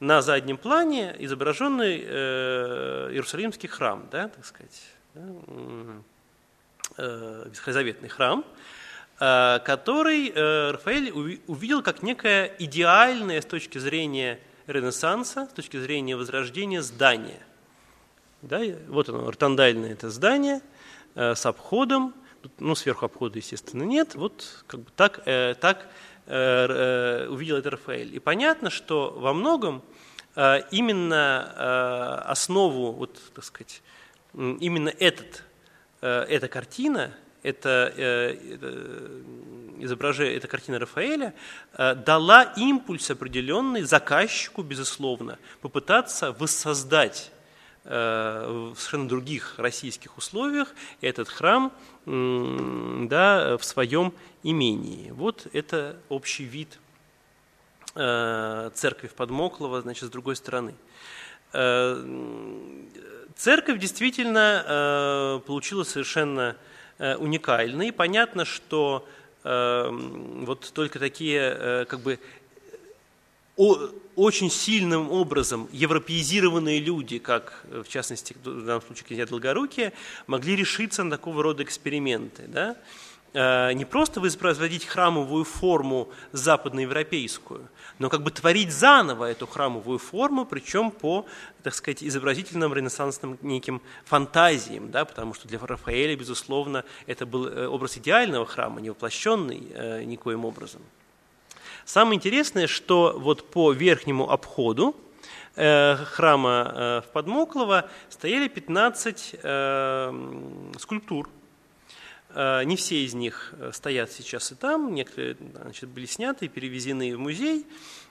A: на заднем плане изображенный э, Иерусалимский храм, да, так сказать, э, ветхозаветный храм, который Рафаэль увидел как некое идеальное с точки зрения Ренессанса, с точки зрения Возрождения здание. Да, вот оно, ротондальное это здание э, с обходом, ну, сверху обхода, естественно, нет. Вот как бы так, э, так Э, э, увидел это Рафаэль. И понятно, что во многом э, именно основу, вот, так сказать, именно этот, эта картина, это, изображение, эта картина Рафаэля дала импульс определенный заказчику, безусловно, попытаться воссоздать в совершенно других российских условиях этот храм да, в своем имении. Вот это общий вид э, церкви в Подмоклово, значит, с другой стороны. Э, церковь действительно э, получила совершенно уникальной. Понятно, что вот только такие как бы очень сильным образом европеизированные люди, как в частности в данном случае князья Долгорукие, могли решиться на такого рода эксперименты. Да? Э, не просто воспроизводить храмовую форму западноевропейскую, но как бы творить заново эту храмовую форму, причем по, так сказать, изобразительным ренессансным неким фантазиям, да, потому что для Рафаэля, безусловно, это был э, образ идеального храма, не воплощенный э, никоим образом. Самое интересное, что вот по верхнему обходу храма в Подмоклово стояли 15 скульптур, Э, не все из них э, стоят сейчас и там, некоторые значит, были сняты перевезены в музей,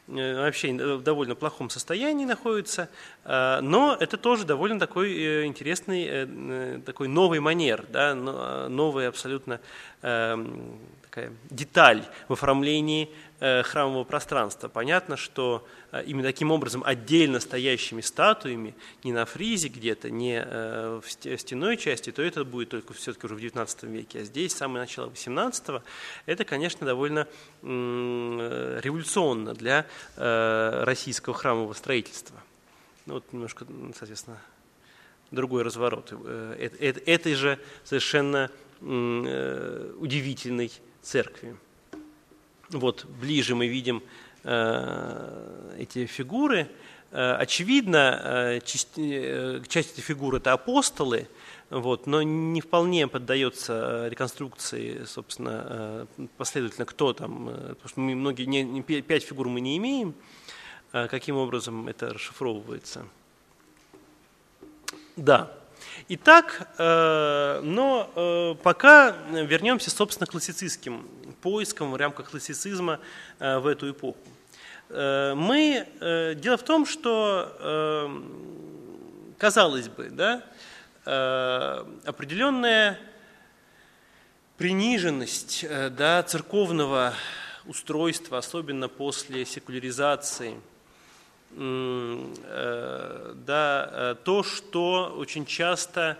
A: э, вообще в довольно плохом состоянии находятся, но это тоже довольно такой интересный, такой новый манер, да, новый абсолютно эм, такая деталь в оформлении Э, храмового пространства. Понятно, что э, именно таким образом отдельно стоящими статуями, не на фризе где-то, не э, в стеной части, то это будет только все-таки уже в XIX веке. А здесь, самое начало XVIII, это, конечно, довольно революционно для российского храмового строительства. Ну, вот немножко, соответственно, другой разворот этой же совершенно удивительной церкви. Вот ближе мы видим э, эти фигуры. Очевидно, часть, часть этой фигуры – это апостолы, вот, но не вполне поддается реконструкции, собственно, последовательно, кто там, потому что мы многие, не, не, пять фигур мы не имеем, каким образом это расшифровывается. Да. Итак, э, но э, пока вернемся, собственно, к классицистским поискам в рамках классицизма э, в эту эпоху. Мы, дело в том, что, казалось бы, да, определенная приниженность да, церковного устройства, особенно после секуляризации – да, э, то, что очень часто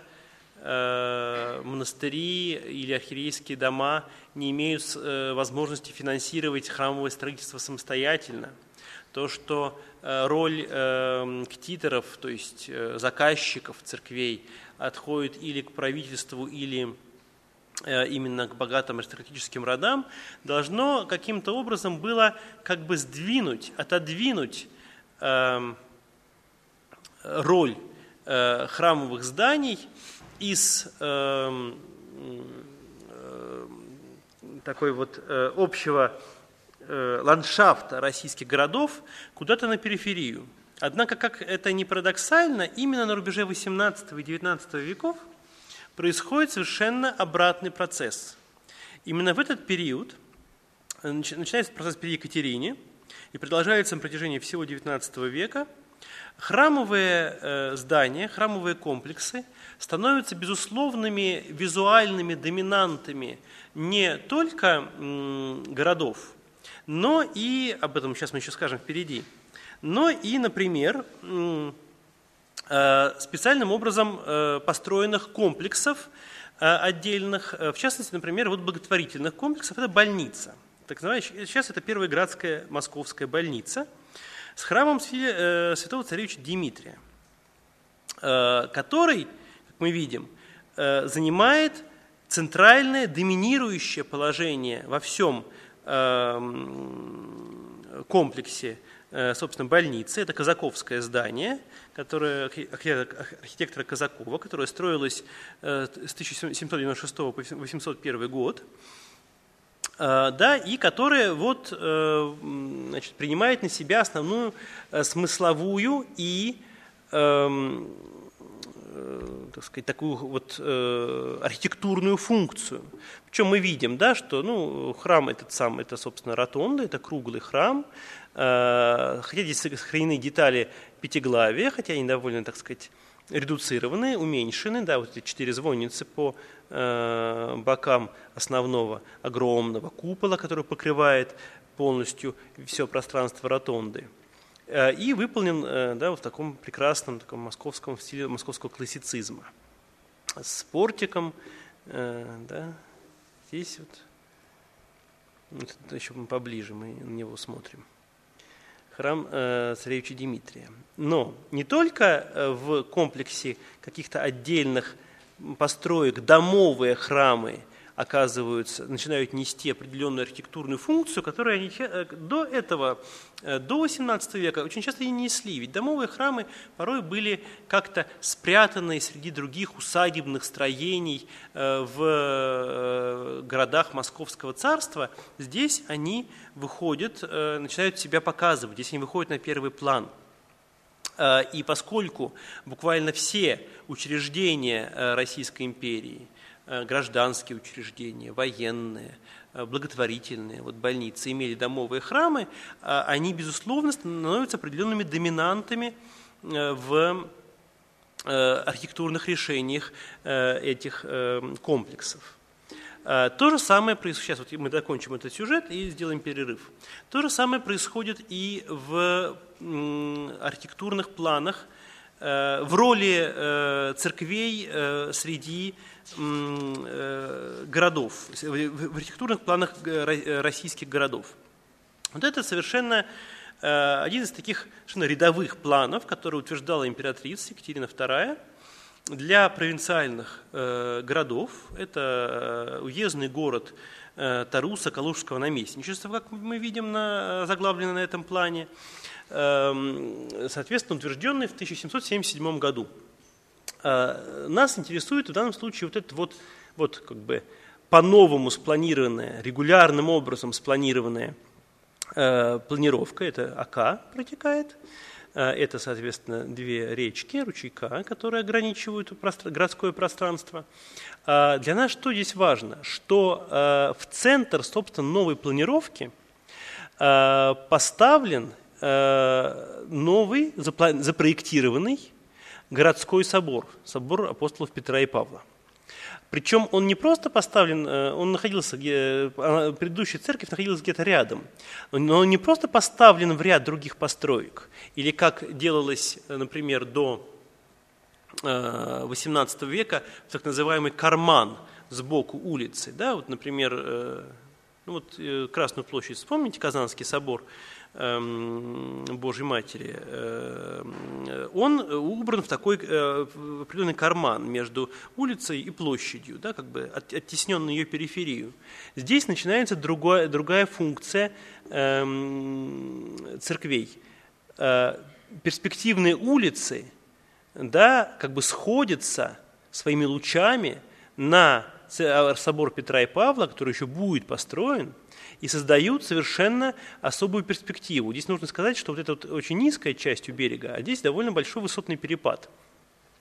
A: э, монастыри или архиерейские дома не имеют возможности финансировать храмовое строительство самостоятельно. То, что роль ктиторов, то есть заказчиков церквей, отходит или к правительству, или именно к богатым аристократическим родам, должно каким-то образом было как бы сдвинуть, отодвинуть роль э, храмовых зданий из эм, э, такой вот э, общего ландшафта российских городов куда-то на периферию. Однако, как это не парадоксально, именно на рубеже XVIII и XIX веков происходит совершенно обратный процесс. Именно в этот период начинается процесс при Екатерине – и продолжается на протяжении всего XIX века, храмовые э, здания, храмовые комплексы становятся безусловными визуальными доминантами не только городов, но и, об этом сейчас мы еще скажем впереди, но и, например, э, специальным образом э, построенных комплексов отдельных, в частности, например, вот благотворительных комплексов, это больница – так называемая, сейчас это Первая Градская Московская больница с храмом э, святого царевича Дмитрия, э, который, как мы видим, э, занимает центральное доминирующее положение во всем комплексе собственно, больницы. Это казаковское здание, которое, архитектора Казакова, которое строилось с 1796 по 801 год. Э, да, и которая вот, э, значит, принимает на себя основную э, смысловую и эм, так сказать, такую вот архитектурную функцию. Причем мы видим, да, что ну, храм этот сам, это, собственно, ротонда, это круглый храм, хотя здесь сохранены детали пятиглавия, хотя они довольно, так сказать, редуцированы, уменьшены, да, вот эти четыре звонницы по э, бокам основного огромного купола, который покрывает полностью все пространство ротонды. Э, и выполнен э, да, вот в таком прекрасном таком московском стиле московского классицизма. С портиком, э, да, здесь вот, вот еще поближе мы на него смотрим храм э, царевича Дмитрия. Но не только э, в комплексе каких-то отдельных построек домовые храмы оказываются, начинают нести определенную архитектурную функцию, которую они э, до этого, э, до XVIII века очень часто и не несли. Ведь домовые храмы порой были как-то спрятаны среди других усадебных строений э, в городах Московского царства. Здесь они выходят, начинают себя показывать, здесь они выходят на первый план. И поскольку буквально все учреждения Российской империи – гражданские учреждения, военные, э, благотворительные, вот больницы имели домовые храмы, а они, безусловно, становятся определенными доминантами э, в архитектурных решениях этих комплексов. То же самое происходит, сейчас вот мы закончим этот сюжет и сделаем перерыв. То же самое происходит и в архитектурных планах, в роли церквей среди Э, городов, в архитектурных планах э, российских городов. Вот это совершенно э, один из таких совершенно рядовых планов, который утверждала императрица Екатерина II для провинциальных городов. Это уездный город Таруса, Калужского наместничества, как мы видим на, заглавлено на этом плане. соответственно, утвержденный в 1777 году. Нас интересует в данном случае вот это вот, вот как бы по-новому спланированная, регулярным образом спланированная планировка, это АК протекает, это, соответственно, две речки, ручейка, которые ограничивают городское пространство. Для нас что здесь важно? Что в центр, собственно, новой планировки поставлен новый, запроектированный городской собор, собор апостолов Петра и Павла. Причем он не просто поставлен, э, он находился, а, предыдущая церковь находилась где-то рядом, но он не просто поставлен в ряд других построек, или как делалось, например, до XVIII э, века, так называемый карман сбоку улицы. Да? Вот, например, э, ну вот Красную площадь, вспомните Казанский собор – Божьей Матери, э, он убран в такой э, определенный карман между улицей и площадью, да, как бы оттеснен на ее периферию. Здесь начинается другая, другая функция эм, церквей. Э, перспективные улицы да, как бы сходятся своими лучами на собор Петра и Павла, который еще будет построен – и создают совершенно особую перспективу. Здесь нужно сказать, что вот эта вот очень низкая часть у берега, а здесь довольно большой высотный перепад.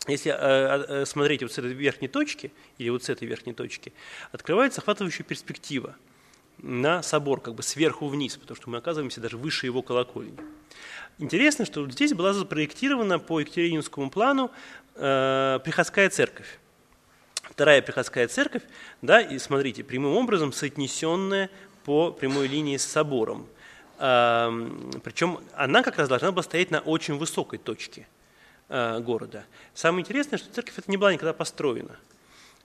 A: Если э, э, смотреть вот с этой верхней точки, или вот с этой верхней точки, открывается захватывающая перспектива на собор, как бы сверху вниз, потому что мы оказываемся даже выше его колокольни. Интересно, что здесь была запроектирована по Екатерининскому плану э, приходская церковь. Вторая приходская церковь, да, и смотрите, прямым образом соотнесенная по прямой линии с собором. Причем она как раз должна была стоять на очень высокой точке а, города. Самое интересное, что церковь это не была никогда построена.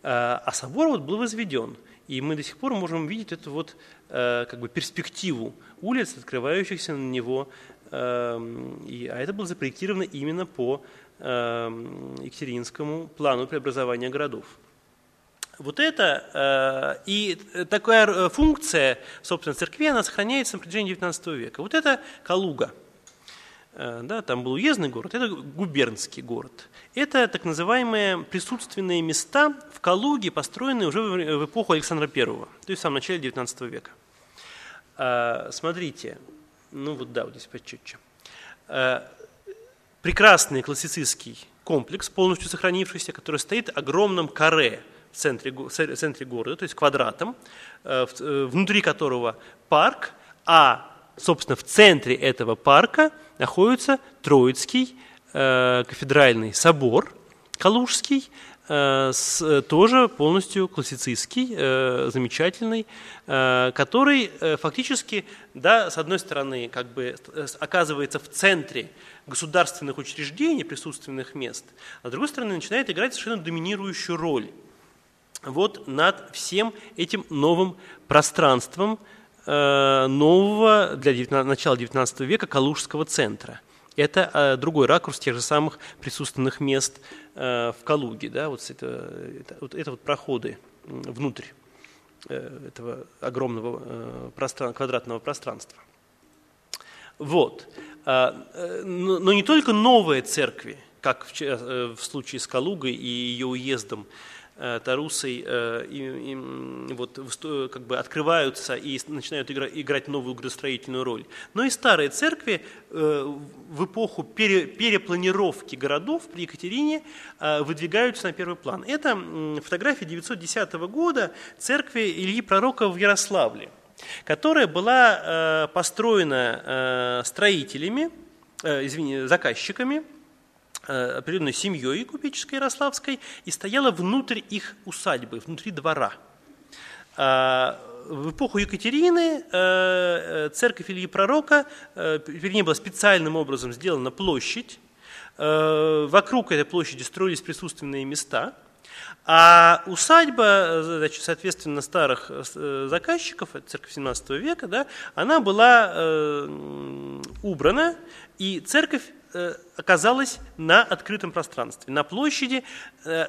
A: А, а собор вот был возведен. И мы до сих пор можем видеть эту вот а, как бы перспективу улиц, открывающихся на него. И, а это было запроектировано именно по Екатеринскому плану преобразования городов. Вот это э, и такая э, функция, собственно, церкви, она сохраняется на протяжении XIX века. Вот это Калуга. Э, да, там был уездный город, это губернский город. Это так называемые присутственные места в Калуге, построенные уже в эпоху Александра I, то есть в самом начале XIX века. Смотрите, ну вот да, вот здесь почетче. Прекрасный классицистский комплекс, полностью сохранившийся, который стоит в огромном каре – в центре, в центре города, то есть квадратом, э, э, внутри которого парк, а, собственно, в центре этого парка находится Троицкий э, кафедральный собор Калужский, с, тоже полностью классицистский, замечательный, который фактически, да, с одной стороны, как бы оказывается в центре государственных учреждений, присутственных мест, а с другой стороны начинает играть совершенно доминирующую роль вот над всем этим новым пространством э, нового для 19, начала XIX века Калужского центра. Это э, другой ракурс тех же самых присутственных мест э, в Калуге. Да? Вот это, это, вот это вот проходы внутрь этого огромного пространства, квадратного пространства. Вот. Но не только новые церкви, как в случае с Калугой и ее уездом Тарусой э, и, и, вот, как бы открываются и начинают игра, играть новую градостроительную роль. Но и старые церкви э, в эпоху пере, перепланировки городов при Екатерине выдвигаются на первый план. Это фотография 910 года церкви Ильи Пророка в Ярославле, которая была построена строителями, извини, заказчиками, Э, определенной семьей купеческой Ярославской и стояла внутрь их усадьбы, внутри двора. А, в эпоху Екатерины э, э, церковь Ильи Пророка, вернее, была специальным образом сделана площадь, вокруг этой площади строились присутственные места, а усадьба, значит, соответственно, старых заказчиков, это церковь 17 века, да, она была убрана, и церковь Э, оказалась на открытом пространстве, на площади, э,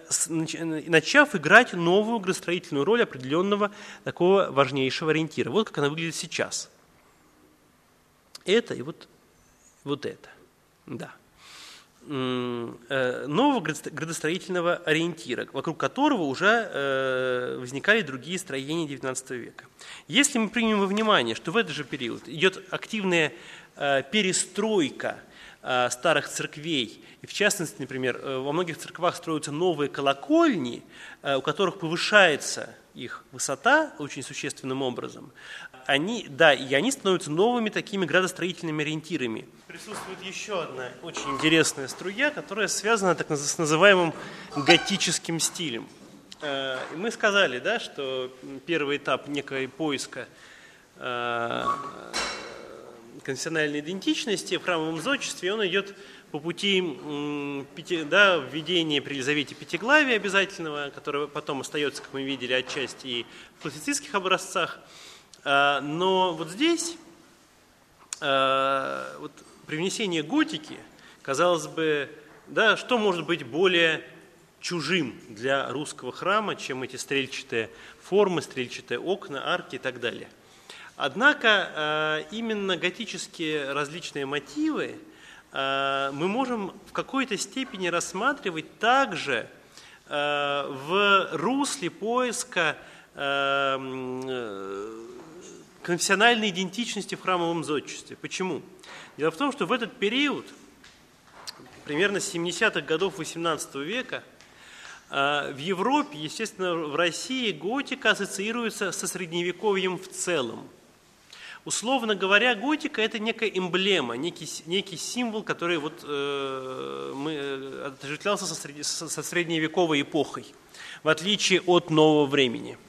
A: начав играть новую градостроительную роль определенного такого важнейшего ориентира. Вот как она выглядит сейчас. Это и вот Вот это, да. Э, нового градостроительного ориентира, вокруг которого уже э, возникали другие строения XIX века. Если мы примем во внимание, что в этот же период идет активная э, перестройка старых церквей, и в частности, например, во многих церквах строятся новые колокольни, у которых повышается их высота очень существенным образом, они, да, и они становятся новыми такими градостроительными ориентирами. Присутствует еще одна очень интересная струя, которая связана так, с называемым готическим стилем. Э, мы сказали, да, что первый этап некого поиска э, конфессиональной идентичности в храмовом зодчестве, он идет по пути да, введения при Елизавете Пятиглавия обязательного, которое потом остается, как мы видели, отчасти и в классицистских образцах – а, но вот здесь а, вот привнесение готики, казалось бы, да, что может быть более чужим для русского храма, чем эти стрельчатые формы, стрельчатые окна, арки и так далее. Однако а, именно готические различные мотивы мы можем в какой-то степени рассматривать также в русле поиска конфессиональной идентичности в храмовом зодчестве. Почему? Дело в том, что в этот период, примерно с 70-х годов XVIII века, в Европе, естественно, в России готика ассоциируется со средневековьем в целом. Условно говоря, готика – это некая эмблема, некий, некий символ, который вот, э, мы, э, отождествлялся со, среди, со средневековой эпохой, в отличие от нового времени –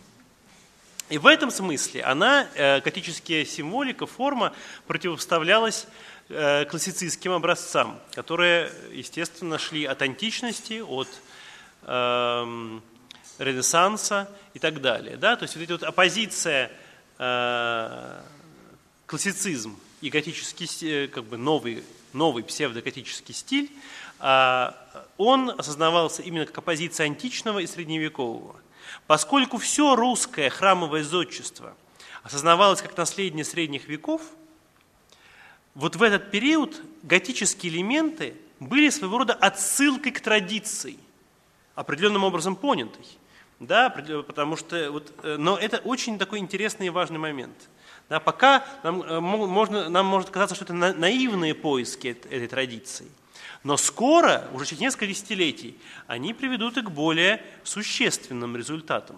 A: и в этом смысле она, э, готическая символика, форма, противопоставлялась э, классицистским образцам, которые, естественно, шли от античности, от э, Ренессанса и так далее. Да? То есть вот эта вот оппозиция э, классицизм и готический, как бы новый, новый псевдоготический стиль, э, он осознавался именно как оппозиция античного и средневекового. Поскольку все русское храмовое зодчество осознавалось как наследие средних веков, вот в этот период готические элементы были своего рода отсылкой к традиции, определенным образом понятой. Да, потому что вот, э, но это очень такой интересный и важный момент. Да, пока нам, э, можно, нам может казаться, что это наивные поиски этой традиции. Но скоро, уже через несколько десятилетий, они приведут и к более существенным результатам.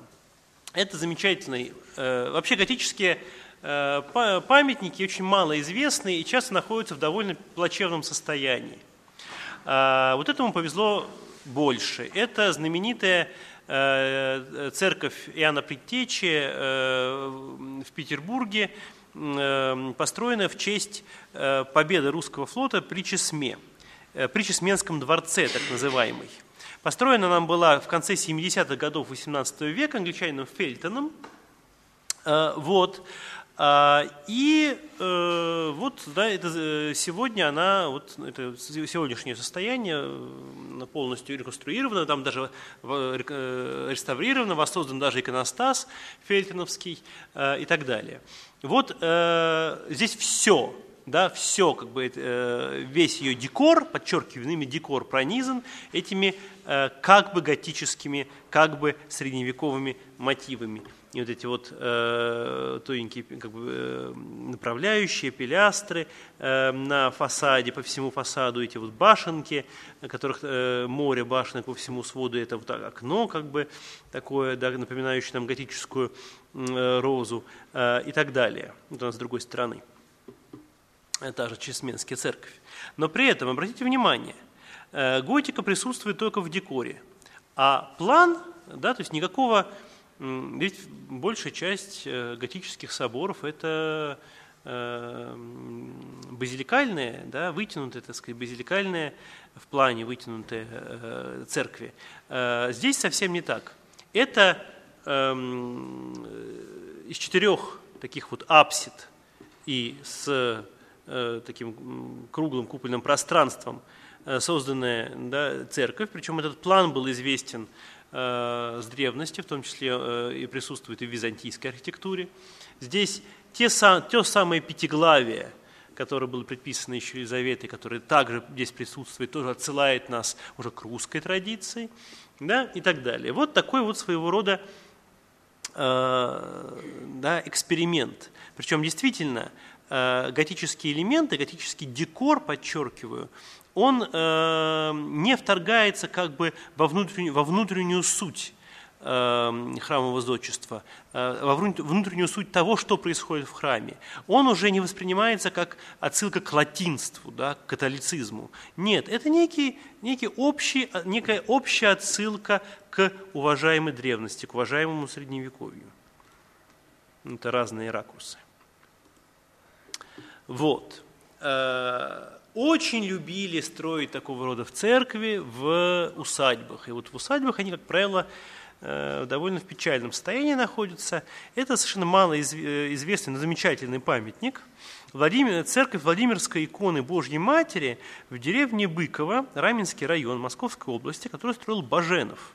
A: Это замечательный. Э, вообще готические э, памятники очень мало известны и часто находятся в довольно плачевном состоянии. А, вот этому повезло больше. Это знаменитая э, церковь Иоанна Предтечи в Петербурге, построенная в честь победы русского флота при Чесме. Э, при Чесменском дворце, так называемый. Построена она была в конце 70-х годов XVIII века англичанином Фельтоном. Э, вот. А, и э, вот да, это, сегодня она, вот, это сегодняшнее состояние полностью реконструировано, там даже реставрировано, воссоздан даже иконостас фельтоновский и так далее. Вот здесь все да, все, как бы, э, весь ее декор, подчеркиваю, декор пронизан этими э, как бы готическими, как бы средневековыми мотивами. И вот эти вот э, тоненькие как бы, э, направляющие, пилястры э, на фасаде, по всему фасаду, эти вот башенки, на которых э, море башенок по всему своду, это вот окно как бы такое, да, напоминающее нам готическую э, розу э, и так далее. Вот у нас с другой стороны та же Чесменская церковь. Но при этом, обратите внимание, э, готика присутствует только в декоре, а план, да, то есть никакого, ведь большая часть э, готических соборов это э, базиликальные, да, вытянутые, так сказать, базиликальные в плане вытянутые церкви. Здесь совсем не так. Это эм, из четырех таких вот апсид и с таким круглым купольным пространством э, созданная да, церковь, причем этот план был известен э, с древности, в том числе и присутствует и в византийской архитектуре. Здесь те, те самые пятиглавия, которое было предписано еще Елизаветой, которое также здесь присутствует, тоже отсылает нас уже к русской традиции, да, и так далее. Вот такой вот своего рода э, да, эксперимент. Причем действительно э, готические элементы, готический декор, подчеркиваю, он э, не вторгается как бы во внутреннюю, во внутреннюю суть э, храмового зодчества, э, во внутреннюю суть того, что происходит в храме. Он уже не воспринимается как отсылка к латинству, да, к католицизму. Нет, это некий, некий общий, некая общая отсылка к уважаемой древности, к уважаемому средневековью. Это разные ракурсы. Вот. Э, очень любили строить такого рода в церкви в усадьбах. И вот в усадьбах они, как правило, э, довольно в печальном состоянии находятся. Это совершенно мало э, но замечательный памятник. Владимир, церковь Владимирской иконы Божьей Матери в деревне Быково, Раменский район Московской области, который строил Баженов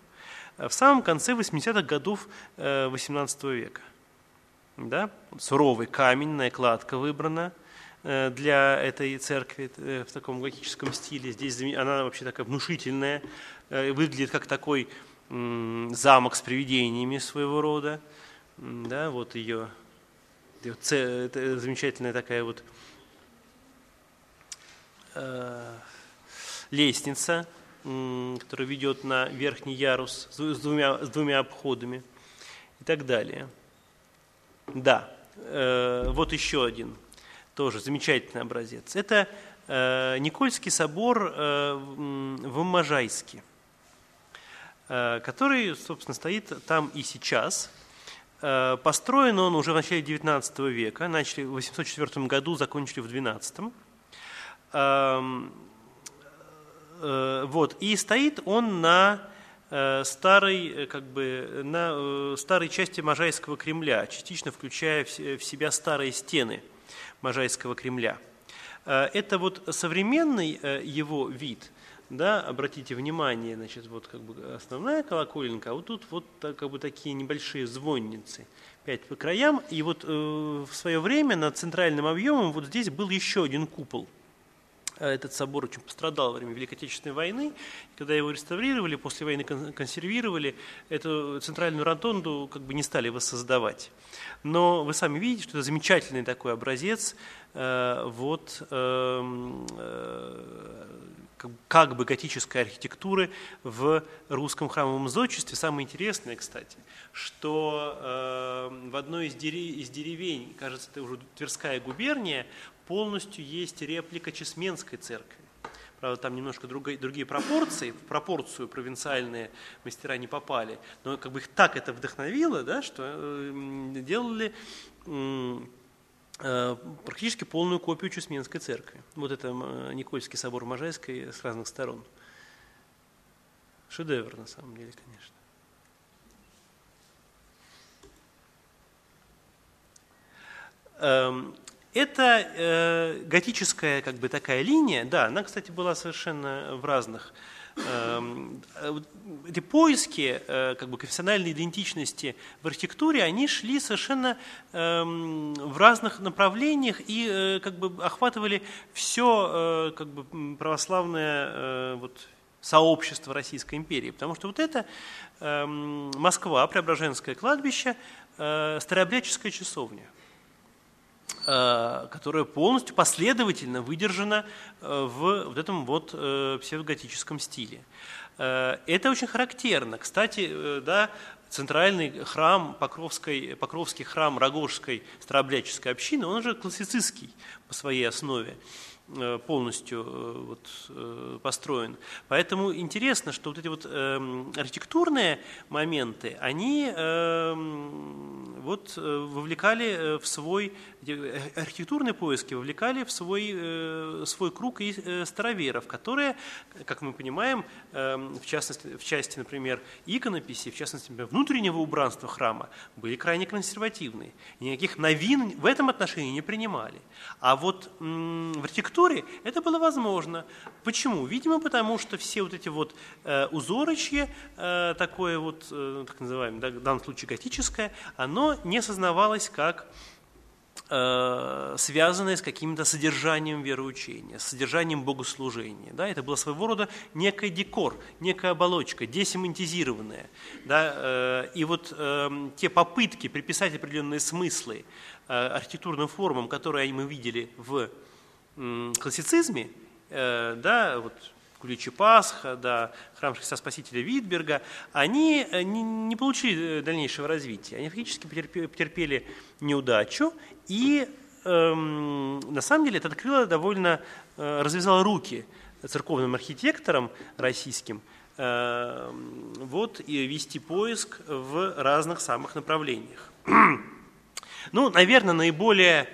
A: в самом конце 80-х годов XVIII века. Да? Суровый камень, кладка выбрана – для этой церкви э, в таком готическом стиле. Здесь она вообще такая внушительная, э, выглядит как такой замок с привидениями своего рода. Да, вот ее это замечательная такая вот лестница, которая ведет на верхний ярус с двумя, с двумя обходами и так далее. Да, вот еще один – тоже замечательный образец. Это э, Никольский собор э, в Можайске, э, который, собственно, стоит там и сейчас. Э, построен он уже в начале XIX века, начали в 804 году, закончили в XII. Эм, э, вот, и стоит он на э, старой, как бы, на старой части Можайского Кремля, частично включая в себя старые стены – Можайского Кремля. Э, это вот современный э, его вид, да, обратите внимание, значит, вот как бы основная колоколенка, а вот тут вот как бы такие небольшие звонницы, пять по краям, и вот э, в свое время над центральным объемом вот здесь был еще один купол – этот собор очень пострадал во время Великой Отечественной войны. Когда его реставрировали, после войны консервировали, эту центральную ротонду как бы не стали воссоздавать. Но вы сами видите, что это замечательный такой образец э, вот, эм, э, как бы готической архитектуры в русском храмовом зодчестве. Самое интересное, кстати, что э, в одной из, деревень, кажется, это уже Тверская губерния, полностью есть реплика Чесменской церкви. Правда, там немножко другие, другие пропорции, в пропорцию провинциальные мастера не попали, но как бы их так это вдохновило, да, что э, делали э, практически полную копию Чесменской церкви. Вот это Никольский собор Можайской с разных сторон. Шедевр, на самом деле, конечно. Эм, это э, готическая как бы такая линия, да, она, кстати, была совершенно в разных. Эм, э, эти поиски э, как бы конфессиональной идентичности в архитектуре, они шли совершенно э, в разных направлениях и э, как бы охватывали все э, как бы православное э, вот, сообщество Российской империи. Потому что вот это э, Москва, Преображенское кладбище, э, Старообрядческая часовня – которая полностью последовательно выдержана э, в вот этом вот э, псевдоготическом стиле. Это очень характерно. Кстати, да, центральный храм, Покровской, Покровский храм Рогожской старообрядческой общины, он же классицистский по своей основе. Э, полностью э, вот, э, построен. Поэтому интересно, что вот эти вот эм, архитектурные моменты, они эм, вот вовлекали в свой, архитектурные поиски вовлекали в свой, свой круг и староверов, которые, как мы понимаем, эм, в частности, в части, например, иконописи, в частности, например, внутреннего убранства храма, были крайне консервативны. Никаких новин в этом отношении не принимали. А вот в архитектуре архитектуре это было возможно. Почему? Видимо, потому что все вот эти вот э, узорочье, э, такое вот, э, так называемое, да, в данном случае готическое, оно не осознавалось как э, связанные с каким-то содержанием вероучения, с содержанием богослужения. Да? Это было своего рода некий декор, некая оболочка, десемантизированная. Да? Э, и вот э, те попытки приписать определенные смыслы архитектурным формам, которые мы видели в классицизме, да, вот Куличи Пасха, да, храм Христа Спасителя Витберга, они не, не получили дальнейшего развития. Они фактически потерпели, потерпели неудачу, и эм, на самом деле это открыло довольно, э, развязало руки церковным архитекторам российским, э, вот, и вести поиск в разных самых направлениях. ну, наверное, наиболее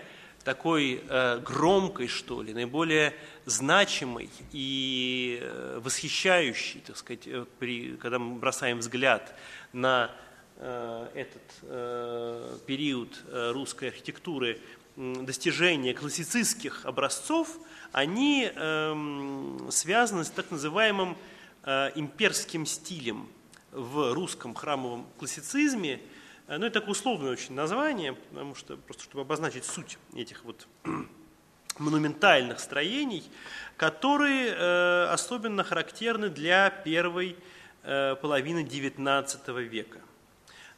A: такой э, громкой, что ли, наиболее значимой и э, восхищающей, так сказать, э, при, когда мы бросаем взгляд на э, этот э, период э, русской архитектуры, достижения классицистских образцов, они э, связаны с так называемым э, имперским стилем в русском храмовом классицизме – ну, это такое условное очень название, потому что просто чтобы обозначить суть этих вот монументальных строений, которые э, особенно характерны для первой э, половины XIX века.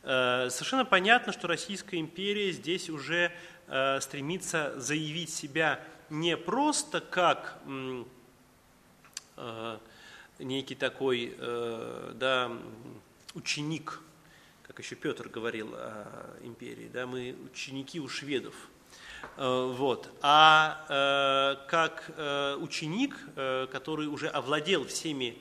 A: Э, совершенно понятно, что Российская империя здесь уже э, стремится заявить себя не просто как э, некий такой э, да, ученик как еще Петр говорил о империи, да, мы ученики у шведов. Э, вот. А э, как э, ученик, который уже овладел всеми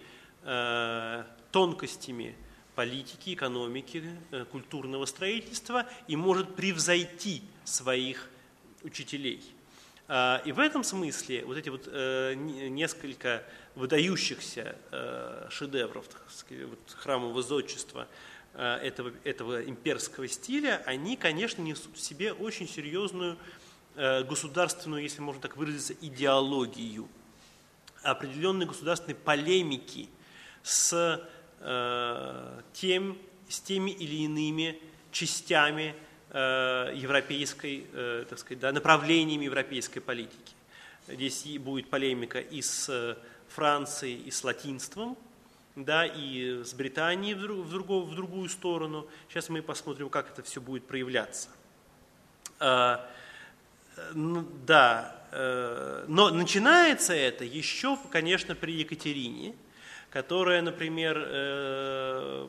A: тонкостями политики, экономики, культурного строительства и может превзойти своих учителей. И в этом смысле вот эти вот несколько выдающихся шедевров сказать, вот, храмового зодчества – этого, этого имперского стиля, они, конечно, несут в себе очень серьезную э, государственную, если можно так выразиться, идеологию, определенной государственной полемики с, э, тем, с теми или иными частями европейской, так сказать, да, направлениями европейской политики. Здесь будет полемика и с Францией, и с латинством, да, и с Британией в, друг, в, другую, в другую сторону. Сейчас мы посмотрим, как это все будет проявляться. А, да, э, но начинается это еще, конечно, при Екатерине, которая, например, э,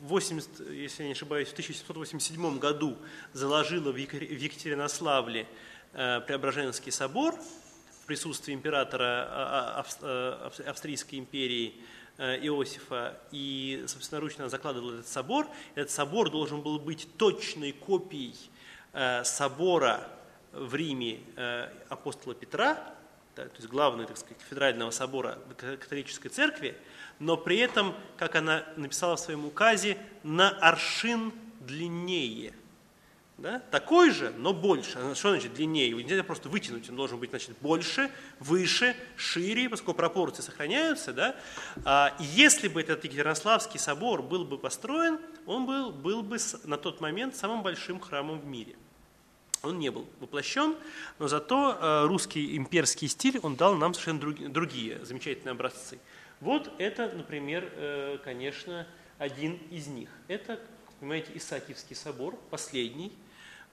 A: в 80, если я не ошибаюсь, в 1787 году заложила в Екатеринославле э, Преображенский собор в присутствии императора а, а, Австрийской империи – Иосифа и собственноручно закладывал этот собор. Этот собор должен был быть точной копией э, собора в Риме э, апостола Петра, то есть главного, так сказать, кафедрального собора католической церкви, но при этом, как она написала в своем указе, на аршин длиннее – да? Такой же, но больше. Что значит длиннее? Его нельзя просто вытянуть, он должен быть значит, больше, выше, шире, поскольку пропорции сохраняются. Да? А если бы этот Екатеринославский собор был бы построен, он был, был бы на тот момент самым большим храмом в мире. Он не был воплощен, но зато э, русский имперский стиль, он дал нам совершенно другие замечательные образцы. Вот это, например, э, конечно, один из них. Это, понимаете, Исаакиевский собор, последний,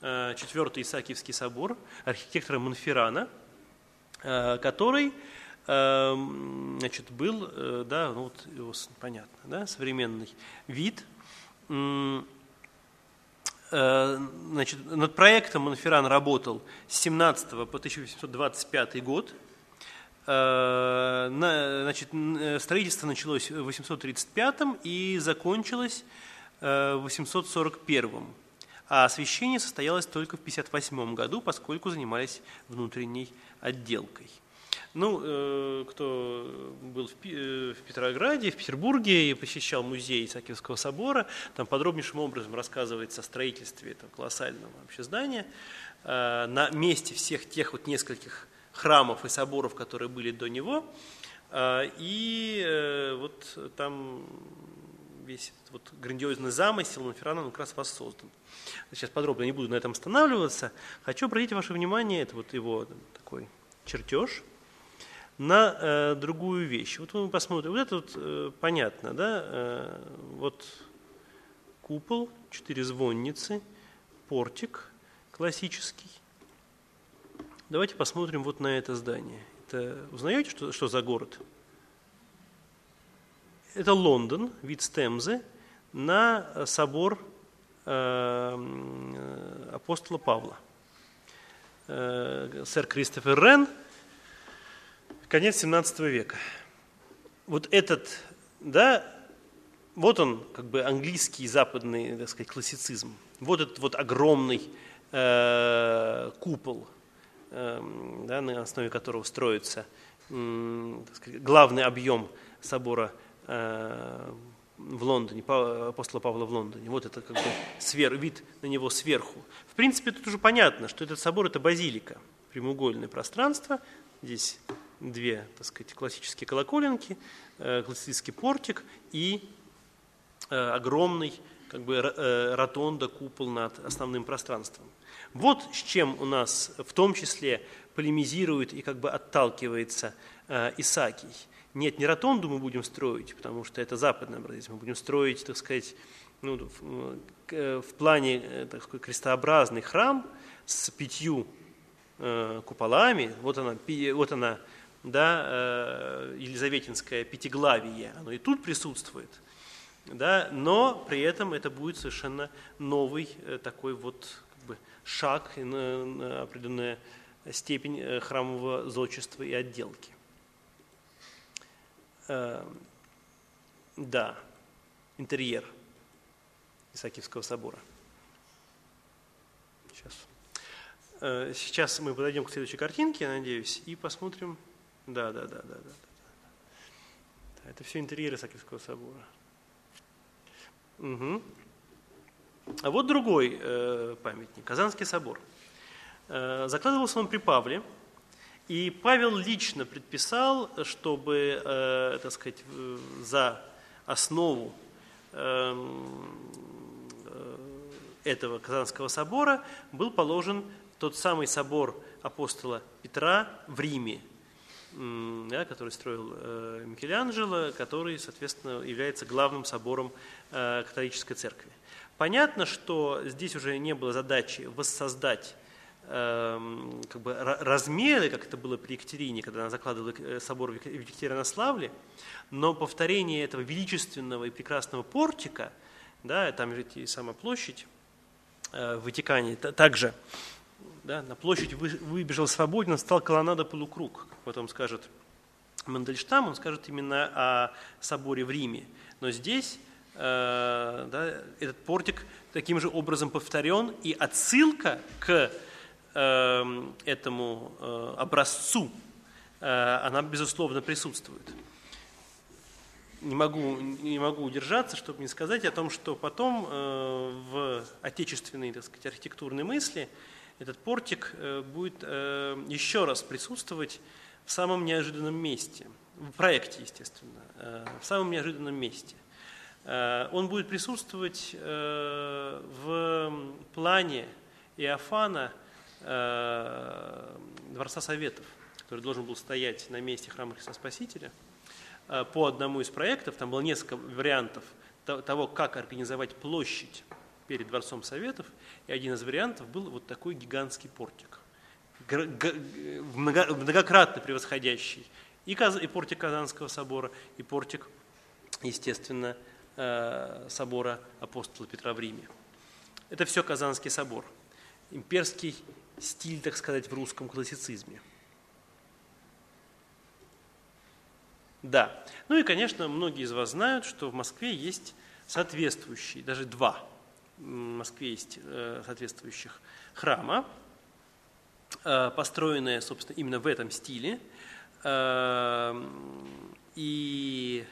A: Э, четвертый Исаакиевский собор архитектора Монферрана, э, который э, значит, был, да, ну вот его понятно, да, современный вид. Значит, над проектом Монферран работал с 17 по 1825 год. Значит, строительство началось в 835 и закончилось в 841 а освещение состоялось только в 1958 году, поскольку занимались внутренней отделкой. Ну, э, кто был э, в Петрограде, в Петербурге и посещал музей Исаакиевского собора, там подробнейшим образом рассказывается о строительстве этого колоссального вообще здания. Э, на месте всех тех вот нескольких храмов и соборов, которые были до него. И вот там весь этот вот грандиозный замысел Монферрана он как раз воссоздан. Сейчас подробно не буду на этом останавливаться. Хочу обратить ваше внимание, это вот его такой чертеж, на э, другую вещь. Вот мы посмотрим, вот это вот э, понятно, да, э, вот купол, четыре звонницы, портик классический. Давайте посмотрим вот на это здание. Это, узнаете, что, что за город? Это Лондон, вид с Темзы, на собор э, апостола Павла. Э, сэр Кристофер Рен, конец 17 века. Вот этот, да, вот он, как бы английский западный, так сказать, классицизм. Вот этот вот огромный э, купол, э, да, на основе которого строится э, сказать, главный объем собора в Лондоне, апостола Павла в Лондоне. Вот это как бы свер, вид на него сверху. В принципе, тут уже понятно, что этот собор – это базилика, прямоугольное пространство. Здесь две, так сказать, классические колоколенки, э, классический портик и э, огромный как бы э, ротонда, купол над основным пространством. Вот с чем у нас в том числе полемизирует и как бы отталкивается Исаакий. Нет, не ротонду мы будем строить, потому что это западный образец. Мы будем строить, так сказать, ну, в, в плане э, так сказать, крестообразный храм с пятью э, куполами. Вот она, вот она да, э, Елизаветинское пятиглавие, оно и тут присутствует. Да, но при этом это будет совершенно новый э, такой вот как бы, шаг на, на определенная степень э, храмового зодчества и отделки. Эм, да, интерьер Исаакиевского собора. Сейчас. Э, сейчас мы подойдем к следующей картинке, я надеюсь, и посмотрим. Да, да, да, да, да. да. Это все интерьер Исаакиевского собора. Угу. А вот другой э, памятник, Казанский собор. Э, закладывался он при Павле, и Павел лично предписал, чтобы, э, так сказать, за основу эм, э, этого Казанского собора был положен тот самый собор апостола Петра в Риме, да, который строил э, Микеланджело, который, соответственно, является главным собором э, католической церкви. Понятно, что здесь уже не было задачи воссоздать как бы, размеры, как это было при Екатерине, когда она закладывала э, собор в Екатеринославле, но повторение этого величественного и прекрасного портика, да, там же и сама площадь э, в Ватикане, также да, на площадь выбежал свободен, стал колоннада полукруг, потом скажет Мандельштам, он скажет именно о соборе в Риме. Но здесь э, да, этот портик таким же образом повторен, и отсылка к Эм, этому э, образцу, э, она, безусловно, присутствует. Не могу, не могу удержаться, чтобы не сказать о том, что потом э, в отечественной так сказать, архитектурной мысли этот портик будет еще раз присутствовать в самом неожиданном месте, в проекте, естественно, в самом неожиданном месте. Он будет присутствовать в плане Иофана – Дворца Советов, который должен был стоять на месте храма Христа Спасителя, э, по одному из проектов, там было несколько вариантов того, как организовать площадь перед Дворцом Советов, и один из вариантов был вот такой гигантский портик, многократно превосходящий и портик Казанского собора, и портик, естественно, э, собора апостола Петра в Риме. Это все Казанский собор. Имперский стиль, так сказать, в русском классицизме. Да. Ну и, конечно, многие из вас знают, что в Москве есть соответствующие, даже два в Москве есть э, соответствующих храма, э, построенные, собственно, именно в этом стиле. Э, и,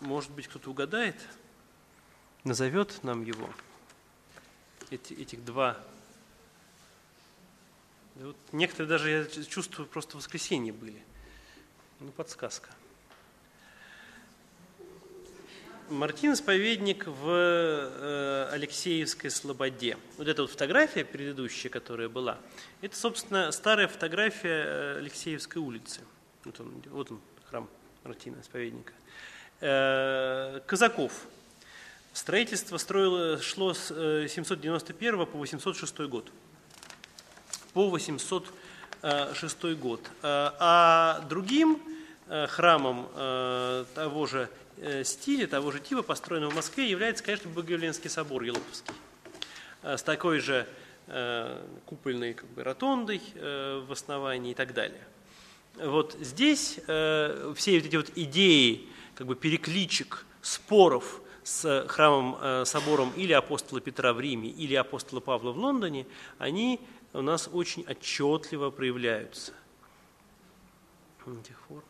A: может быть, кто-то угадает, назовет нам его – эти, этих два. И вот некоторые даже, я чувствую, просто в воскресенье были. Ну, подсказка. Мартин-исповедник в э, Алексеевской Слободе. Вот эта вот фотография предыдущая, которая была, это, собственно, старая фотография э, Алексеевской улицы. Вот он, вот он храм Мартина-исповедника. Э, Казаков. Строительство строило, шло с 791 по 806 год. По 806 год. А другим храмом того же Э, стиля, того же типа, построенного в Москве, является, конечно, Богоявленский собор Елоповский. Э, с такой же э, купольной как бы, ротондой в основании и так далее. Вот здесь все вот эти вот идеи как бы перекличек, споров с храмом, собором или апостола Петра в Риме, или апостола Павла в Лондоне, они у нас очень отчетливо проявляются. Этих форм.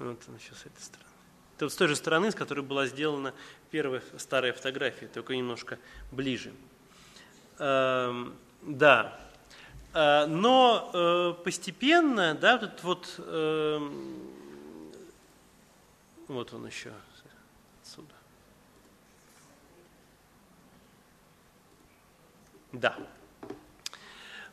A: Вот он еще с этой стороны. Это вот с той же стороны, с которой была сделана первая старая фотография, только немножко ближе. Эм, да. Э, но э, постепенно, да, вот, вот, э, вот он еще отсюда. Да.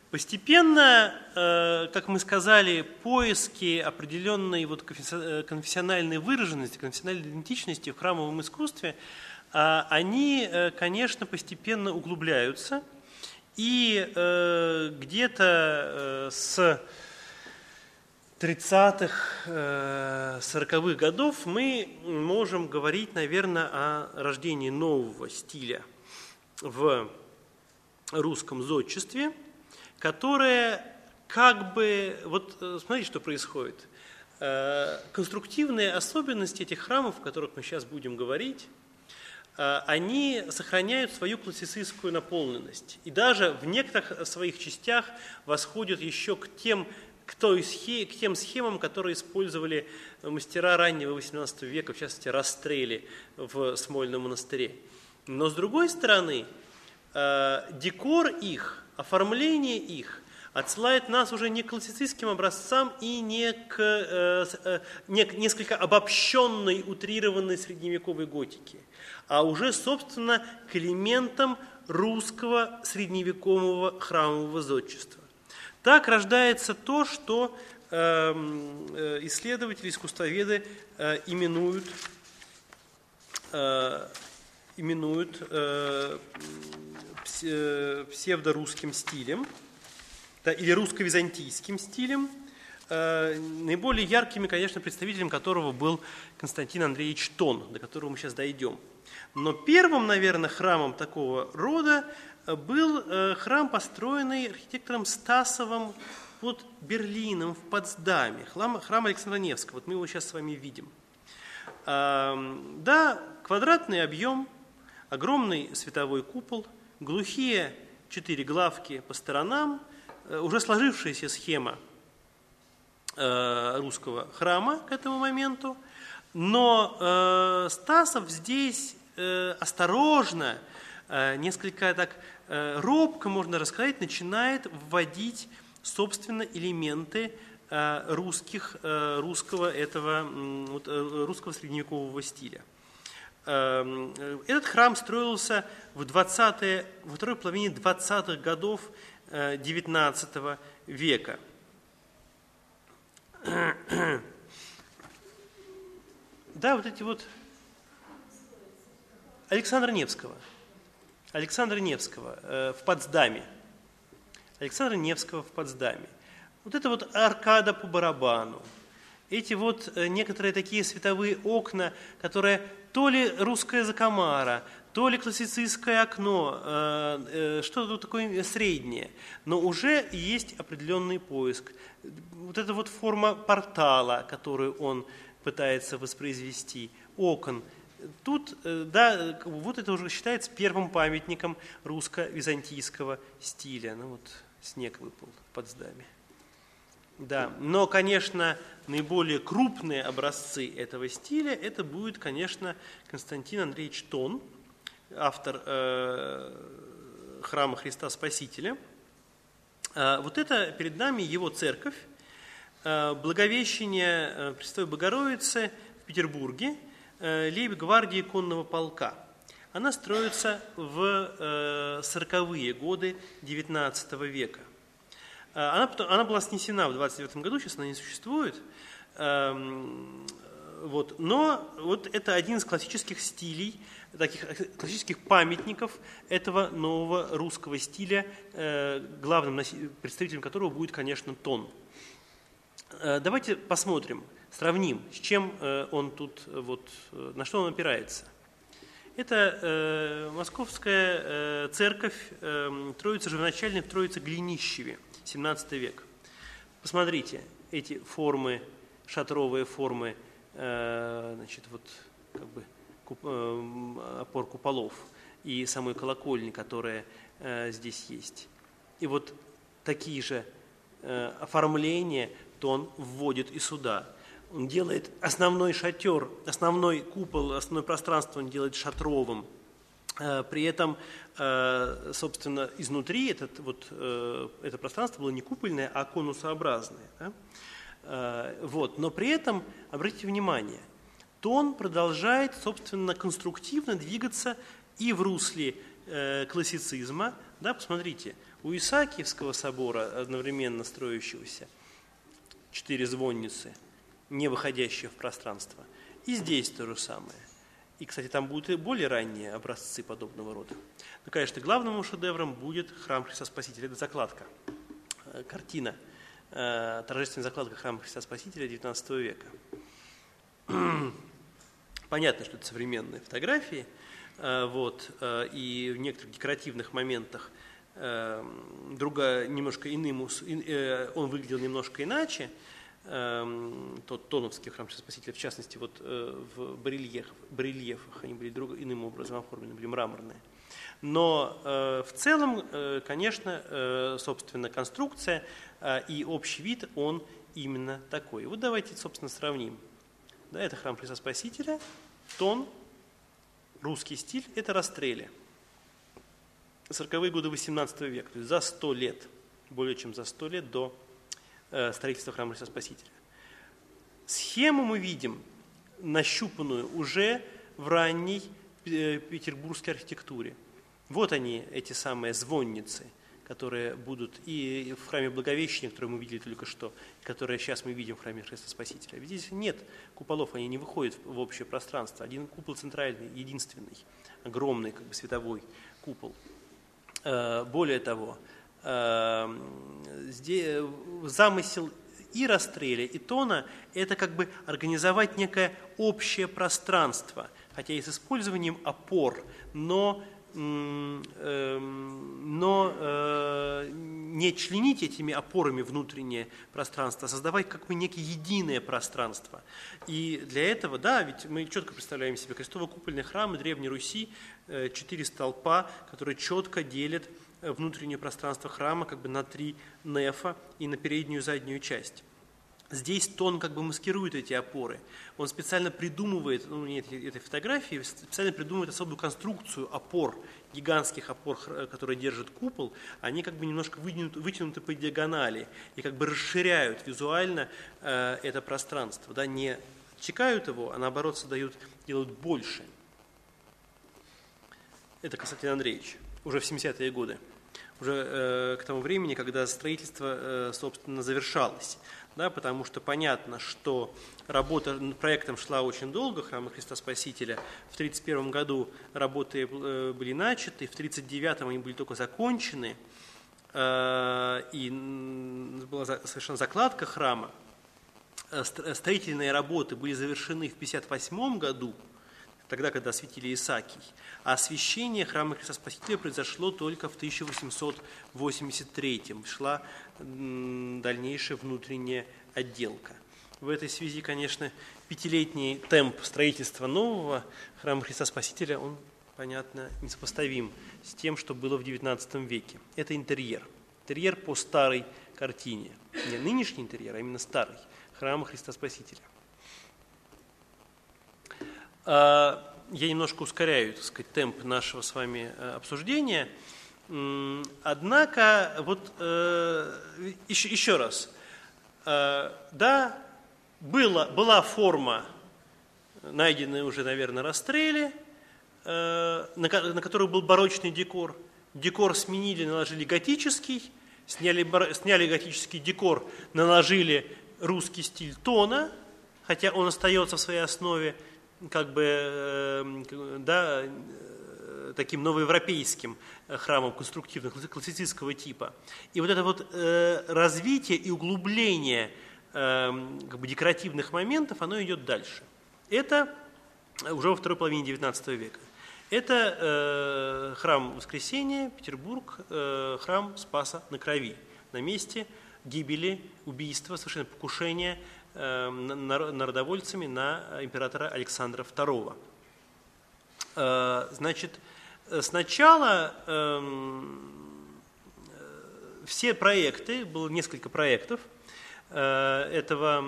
A: Постепенно, э, как мы сказали, поиски определенной вот конфессиональной выраженности, конфессиональной идентичности в храмовом искусстве, они, конечно, постепенно углубляются. И где-то с 30-х, 40-х годов мы можем говорить, наверное, о рождении нового стиля в русском зодчестве – которая как бы, вот э, смотрите, что происходит. Э, конструктивные особенности этих храмов, о которых мы сейчас будем говорить, э, они сохраняют свою классицистскую наполненность. И даже в некоторых своих частях восходят еще к тем, к, той, к тем схемам, которые использовали мастера раннего XVIII века, в частности, Растрели в Смольном монастыре. Но с другой стороны, декор их – оформление их отсылает нас уже не к классицистским образцам и не к э, э, не, несколько обобщенной, утрированной средневековой готики, а уже, собственно, элементам русского средневекового храмового зодчества. Так рождается то, что эм, э, исследователи, искусствоведы э, именуют, э, именуют псевдорусским стилем да, или русско-византийским стилем, наиболее яркими, конечно, представителем которого был Константин Андреевич Тон, до которого мы сейчас дойдем. Но первым, наверное, храмом такого рода э, был храм, построенный архитектором Стасовым под Берлином, в Потсдаме, храм, храм Александра Невского. Вот мы его сейчас с вами видим. Да, квадратный объем, огромный световой купол – глухие четыре главки по сторонам, э, уже сложившаяся схема э, русского храма к этому моменту, но э, Стасов здесь осторожно, несколько так робко, можно рассказать, начинает вводить, собственно, элементы русских, русского, этого, русского средневекового стиля. Эм, этот храм строился в 20 во второй половине 20-х годов XIX э, века. Да, вот эти вот Александра Невского. Александра Невского э, в Потсдаме. Александра Невского в Потсдаме. Вот это вот аркада по барабану. Эти вот э, некоторые такие световые окна, которые то ли русская закомара, то ли классицистское окно, э, э, что-то такое среднее, но уже есть определенный поиск. Вот эта вот форма портала, которую он пытается воспроизвести, окон, тут, э, да, вот это уже считается первым памятником русско-византийского стиля. Ну вот снег выпал под здами. Да, но, конечно, наиболее крупные образцы этого стиля, это будет, конечно, Константин Андреевич Тон, автор э, храма Христа Спасителя. Э, вот это перед нами его церковь, Благовещение Престой Богородицы в Петербурге лейб-гвардии конного полка. Она строится в сороковые годы XIX века. Она, она была снесена в 29 году, сейчас она не существует. Эм, вот. Но вот это один из классических стилей, таких классических памятников этого нового русского стиля, э, главным представителем которого будет, конечно, тон. Э, давайте посмотрим, сравним, с чем э, он тут, вот, на что он опирается. Это московская церковь э, Троицы Живоначальной в Глинищеве, 17 век. Посмотрите, эти формы, шатровые формы Э, значит, вот, как бы, э, опор куполов и самой колокольни, которая э, здесь есть. И вот такие же оформления то он вводит и сюда. Он делает основной шатер, основной купол, основное пространство он делает шатровым. При этом, собственно, изнутри этот, вот, это пространство было не купольное, а конусообразное. Да? Э, вот. Но при этом, обратите внимание, тон продолжает, собственно, конструктивно двигаться и в русле э, классицизма. Да, посмотрите, у Исаакиевского собора, одновременно строящегося, четыре звонницы, не выходящие в пространство. И здесь то же самое. И, кстати, там будут и более ранние образцы подобного рода. Но, конечно, главным шедевром будет храм Христа Спасителя. Это закладка, э, картина – э, торжественная закладка храма Христа Спасителя XIX века. Понятно, что это современные фотографии, э, вот, и в некоторых декоративных моментах друга немножко иным, э, он выглядел немножко иначе, э, тот тоновский храм Спасителя, в частности, вот э, в барельефах, барельефах они были друг, иным образом оформлены, были мраморные. Но э, в целом, конечно, собственно, конструкция и общий вид, он именно такой. Вот давайте, собственно, сравним. Да, это храм Христа Спасителя, тон, русский стиль – это расстрели. 40-е годы 18 века, то есть за 100 лет, более чем за 100 лет до э, строительства храма Христа Спасителя. Схему мы видим, нащупанную уже в ранней э, петербургской архитектуре. Вот они, эти самые звонницы – которые будут и в храме Благовещения, который мы видели только что, которые сейчас мы видим в храме Христа Спасителя. Ведь здесь нет куполов, они не выходят в общее пространство. Один купол центральный, единственный, огромный как бы световой купол. Э, более того, э, замысел и расстреле, и тона – это как бы организовать некое общее пространство, хотя и с использованием опор, но но э, не членить этими опорами внутреннее пространство, а создавать как бы некое единое пространство. И для этого, да, ведь мы четко представляем себе крестово-купольный храм Древней Руси, э, четыре столпа, которые четко делят э, внутреннее пространство храма как бы на три нефа и на переднюю и заднюю часть. Здесь тон как бы маскирует эти опоры. Он специально придумывает, ну нет этой фотографии, специально придумывает особую конструкцию опор, гигантских опор, которые держат купол. Они как бы немножко вытянуты, вытянуты по диагонали и как бы расширяют визуально э, это пространство. Да, не чекают его, а наоборот создают, делают больше. Это Константин Андреевич, уже в 70-е годы уже э, к тому времени, когда строительство, э, собственно, завершалось да, потому что понятно, что работа над проектом шла очень долго, храма Христа Спасителя. В 1931 году работы э, были начаты, в 1939 они были только закончены, э, и была совершена закладка храма. Э, строительные работы были завершены в 1958 году, тогда, когда осветили Исаакий. А освящение храма Христа Спасителя произошло только в 1883 Шла дальнейшая внутренняя отделка. В этой связи, конечно, пятилетний темп строительства нового храма Христа Спасителя, он, понятно, несопоставим с тем, что было в XIX веке. Это интерьер. Интерьер по старой картине. Не нынешний интерьер, а именно старый. Храма Христа Спасителя. А, я немножко ускоряю, так сказать, темп нашего с вами э, обсуждения. Однако, вот э, еще, еще раз, Да, была, была форма, найденная уже, наверное, расстреле, на, на которой был барочный декор. Декор сменили, наложили готический, сняли, сняли готический декор, наложили русский стиль тона, хотя он остается в своей основе как бы, э, да, э, таким новоевропейским храмом конструктивного, классицистского типа. И вот это вот э, развитие и углубление как бы, декоративных моментов, оно идет дальше. Это уже во второй половине XIX века. Это э, храм Воскресения, Петербург, э, храм Спаса на Крови, на месте гибели, убийства, совершенно покушения э, народовольцами на императора Александра II. Э, значит, сначала э, все проекты, было несколько проектов э, этого,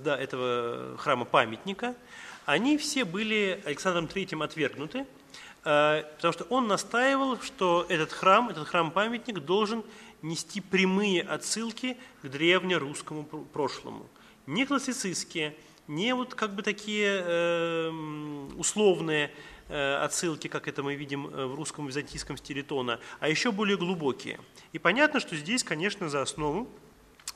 A: да, этого храма-памятника, они все были Александром III отвергнуты, э, потому что он настаивал, что этот храм, этот храм-памятник должен нести прямые отсылки к древнерусскому прошлому. Не классицистские, не вот как бы такие э, условные э, отсылки, как это мы видим в русском византийском стиле тона, а еще более глубокие. И понятно, что здесь, конечно, за основу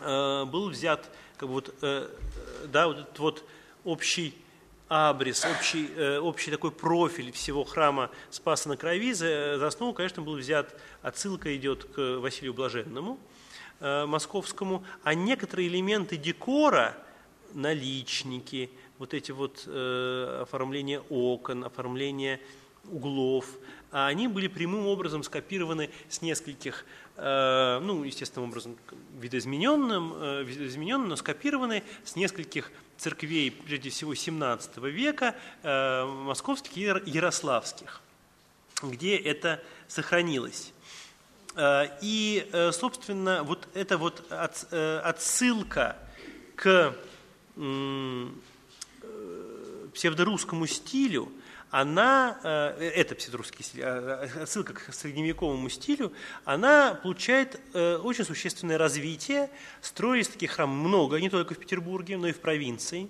A: был взят как бы вот, да, вот этот вот общий абрис, общий, э, общий такой профиль всего храма Спаса на Крови, за, за основу, конечно, был взят, отсылка идет к Василию Блаженному э, московскому, а некоторые элементы декора, наличники, вот эти вот э, оформления окон, оформление углов, они были прямым образом скопированы с нескольких, э, ну, естественным образом, видоизмененным, э, видоизмененным, но скопированы с нескольких церквей, прежде всего, 17 века, э, московских и ярославских, где это сохранилось. Э, и, э, собственно, вот эта вот отсылка к псевдорусскому стилю, она, это псевдорусский стиль, а, а, отсылка к средневековому стилю, она получает очень существенное развитие. Строились таких храмов много, не только в Петербурге, но и в провинции.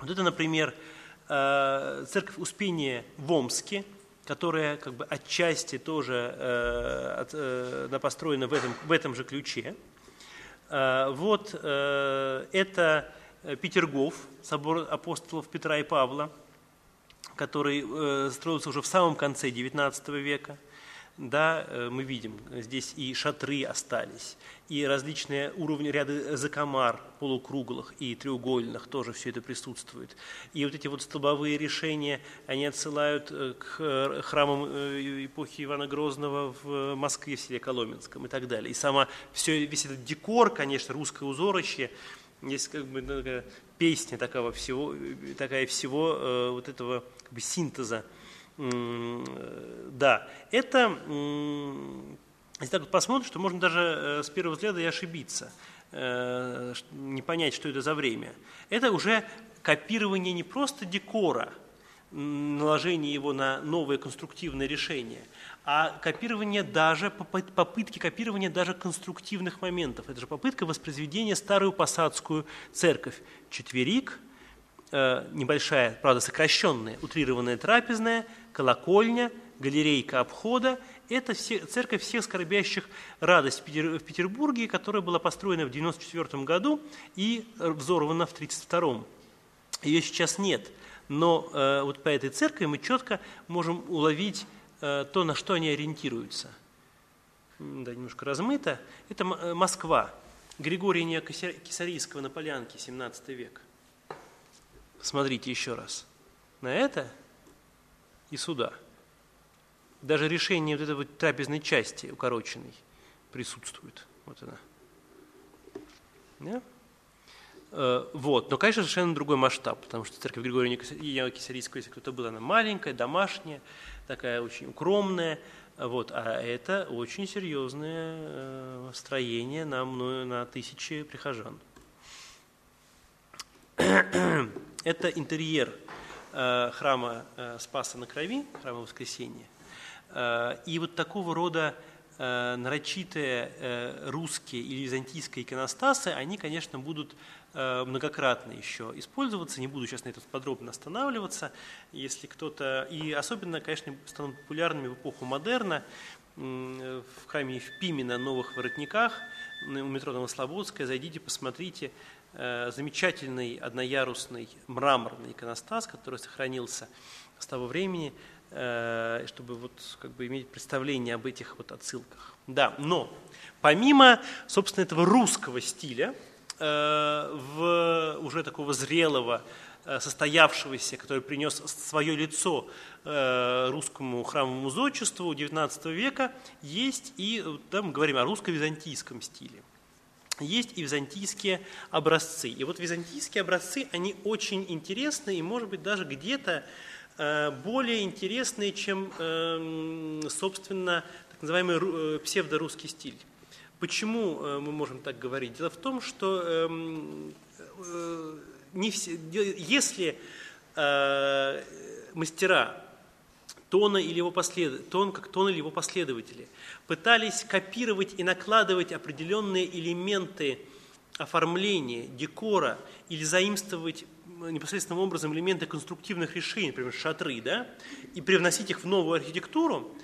A: Вот это, например, церковь Успения в Омске, которая как бы отчасти тоже э, построена в этом, в этом же ключе. Вот это Петергоф, собор апостолов Петра и Павла, который э, строился уже в самом конце XIX века, да, э, мы видим, здесь и шатры остались, и различные уровни, ряды закомар полукруглых и треугольных тоже все это присутствует. И вот эти вот столбовые решения, они отсылают э, к храмам эпохи Ивана Грозного в Москве, в селе Коломенском и так далее. И сама, все, весь этот декор, конечно, русское узорище, есть как бы такая песня такого всего, такая всего э, вот этого как бы, синтеза. Э, да, это, если так вот посмотрим, что можно даже э, с первого взгляда и ошибиться, э, не понять, что это за время. Это уже копирование не просто декора, наложение его на новые конструктивные решения – а копирование даже, попытки копирования даже конструктивных моментов. Это же попытка воспроизведения старую посадскую церковь. Четверик, небольшая, правда сокращенная, утрированная трапезная, колокольня, галерейка обхода. Это все, церковь всех скорбящих радость в Петербурге, которая была построена в 1994 году и взорвана в 1932. Ее сейчас нет. Но э, вот по этой церкви мы четко можем уловить Э, то, на что они ориентируются. Да, немножко размыто. Это э, Москва. Григория Кисарийского на Полянке, 17 век. Смотрите еще раз. На это и сюда. Даже решение вот этой вот трапезной части укороченной присутствует. Вот она. Да? Э, вот. Но, конечно, совершенно другой масштаб, потому что церковь Григория Кисарийского, если кто-то был, она маленькая, домашняя, такая очень укромная, вот, а это очень серьезное э, строение на, мною, на тысячи прихожан. Это интерьер храма Спаса на Крови, храма Воскресения. И вот такого рода нарочитые русские или византийские иконостасы, они, конечно, будут многократно еще использоваться. Не буду сейчас на этом подробно останавливаться. Если кто-то... И особенно, конечно, станут популярными в эпоху модерна в храме Евпиме на Новых Воротниках, у метро Новослободская. Зайдите, посмотрите. Замечательный одноярусный мраморный иконостас, который сохранился с того времени, э, чтобы вот как бы иметь представление об этих вот отсылках. Да, но помимо, собственно, этого русского стиля, э, в уже такого зрелого, э, состоявшегося, который принес свое лицо русскому храмовому зодчеству XIX века, есть и, да, мы говорим о русско-византийском стиле есть и византийские образцы. И вот византийские образцы, они очень интересны и, может быть, даже где-то Э, более интересные, чем, эм, собственно, так называемый э, псевдорусский стиль. Почему э, мы можем так говорить? Дело в том, что эм, не все, если мастера Тона или его послед... Тон, как Тон или его последователи пытались копировать и накладывать определенные элементы оформления, декора или заимствовать непосредственным образом элементы конструктивных решений, например, шатры, да, и привносить их в новую архитектуру,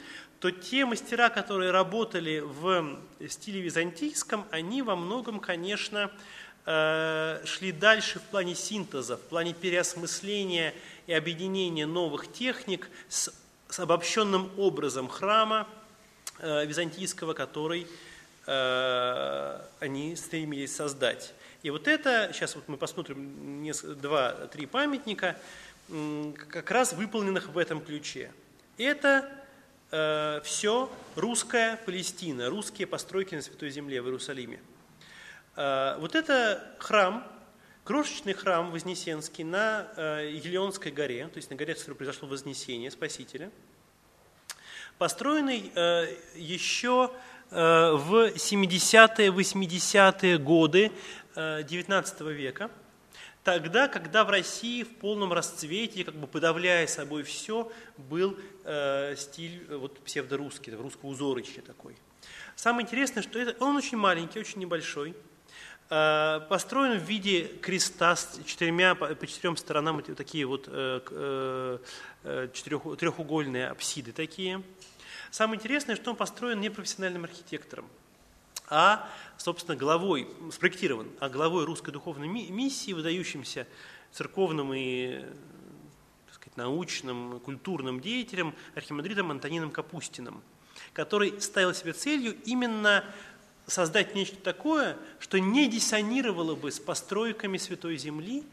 A: то те мастера, которые работали в стиле византийском, они во многом, конечно, э, шли дальше в плане синтеза, в плане переосмысления и объединения новых техник с, с обобщенным образом храма э, византийского, который э, они стремились создать. И вот это, сейчас вот мы посмотрим два-три памятника, как раз выполненных в этом ключе. Это э, все русская Палестина, русские постройки на Святой Земле в Иерусалиме. Э, вот это храм, крошечный храм Вознесенский на э, Елеонской горе, то есть на горе, с которой произошло Вознесение Спасителя, построенный э, еще э, в 70-е, 80-е годы XIX века, тогда, когда в России в полном расцвете, как бы подавляя собой все, был стиль вот, псевдорусский, русско-узорочный такой. Самое интересное, что это, он очень маленький, очень небольшой, построен в виде креста с четырьмя, по, четырем сторонам, вот такие вот э, э, четырех, трехугольные апсиды такие. Самое интересное, что он построен непрофессиональным архитектором а, собственно, главой, спроектирован, а главой русской духовной миссии, выдающимся церковным и так сказать, научным, культурным деятелем, архимандритом Антонином Капустиным, который ставил себе целью именно создать нечто такое, что не диссонировало бы с постройками Святой Земли,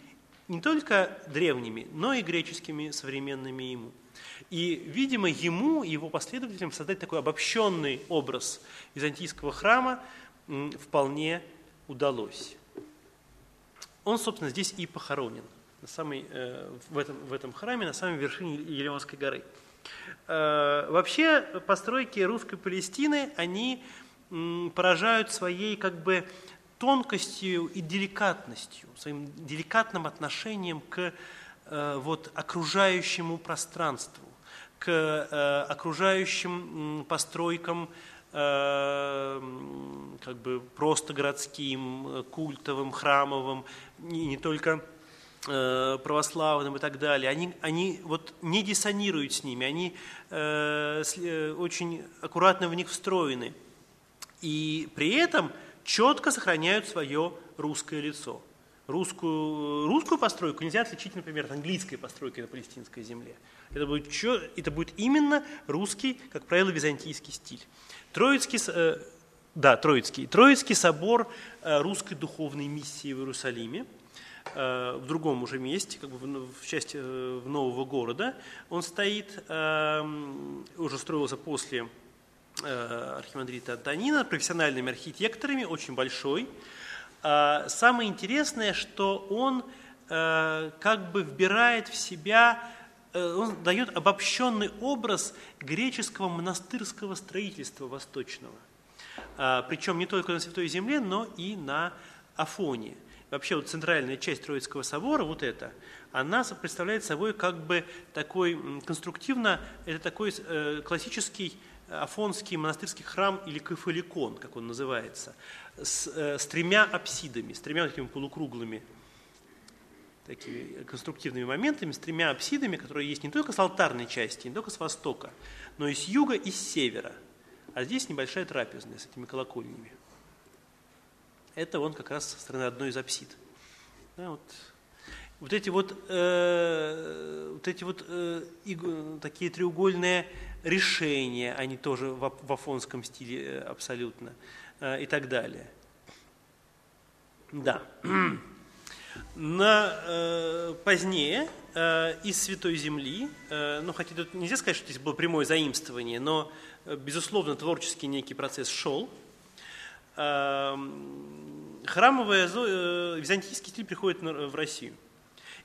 A: не только древними, но и греческими современными ему. И, видимо, ему и его последователям создать такой обобщенный образ византийского храма вполне удалось. Он, собственно, здесь и похоронен, на самой, э, в, этом, в этом храме, на самой вершине Елеонской горы. Э, вообще, постройки русской Палестины, они поражают своей как бы тонкостью и деликатностью, своим деликатным отношением к э, вот, окружающему пространству к э, окружающим постройкам э, как бы просто городским, культовым, храмовым, не, не только православным и так далее, они, они вот не диссонируют с ними, они э, очень аккуратно в них встроены. И при этом четко сохраняют свое русское лицо. Русскую, русскую постройку нельзя отличить, например, от английской постройки на палестинской земле. Это будет, это будет именно русский, как правило, византийский стиль. Троицкий, э, да, Троицкий. Троицкий собор э, русской духовной миссии в Иерусалиме, э, в другом уже месте, как бы в части в нового города. Он стоит, уже строился после архимандрита Антонина, профессиональными архитекторами, очень большой. Самое интересное, что он как бы вбирает в себя Э, он дает обобщенный образ греческого монастырского строительства восточного. А, Причем не только на Святой Земле, но и на Афоне. Вообще вот центральная часть Троицкого собора, вот эта, она представляет собой как бы такой конструктивно, это такой э, классический Афонский монастырский храм или кафаликон, как он называется, с, э, с тремя апсидами, с тремя такими полукруглыми такими конструктивными моментами, с тремя апсидами, которые есть не только с алтарной части, не только с востока, но и с юга, и с севера. А здесь небольшая трапезная с этими колокольнями. Это он как раз со стороны одной из апсид. Да, вот вот эти вот, э, вот, эти вот э, игу, такие треугольные решения, они тоже в, в афонском стиле э, абсолютно, э, и так далее. Да. На, э, позднее э, из Святой Земли, э, ну хотя тут нельзя сказать, что здесь было прямое заимствование, но, э, безусловно, творческий некий процесс шел. Э, храмовый э, византийский стиль приходит в Россию.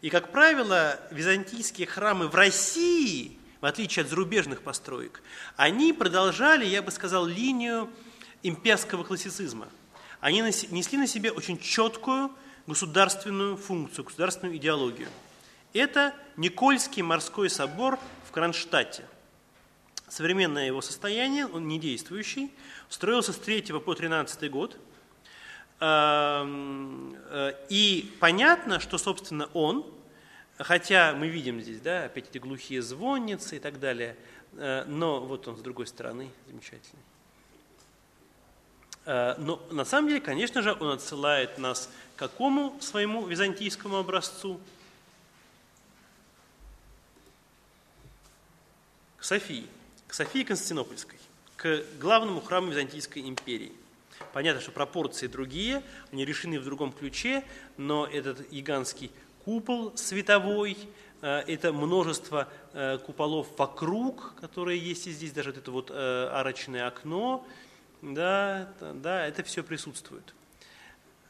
A: И, как правило, византийские храмы в России, в отличие от зарубежных построек, они продолжали, я бы сказал, линию имперского классицизма. Они несли на себе очень четкую государственную функцию, государственную идеологию. Это Никольский морской собор в Кронштадте. Современное его состояние, он не действующий, строился с 3 по 13 год – Эм, э, и понятно, что, собственно, он, хотя мы видим здесь, да, опять эти глухие звонницы и так далее, э, но вот он с другой стороны, замечательный. Э, но на самом деле, конечно же, он отсылает нас к какому своему византийскому образцу? К Софии, к Софии Константинопольской, к главному храму Византийской империи – Понятно, что пропорции другие, они решены в другом ключе, но этот гигантский купол световой, э, это множество э, куполов вокруг, которые есть и здесь, даже вот это вот э, арочное окно, да, да, это все присутствует.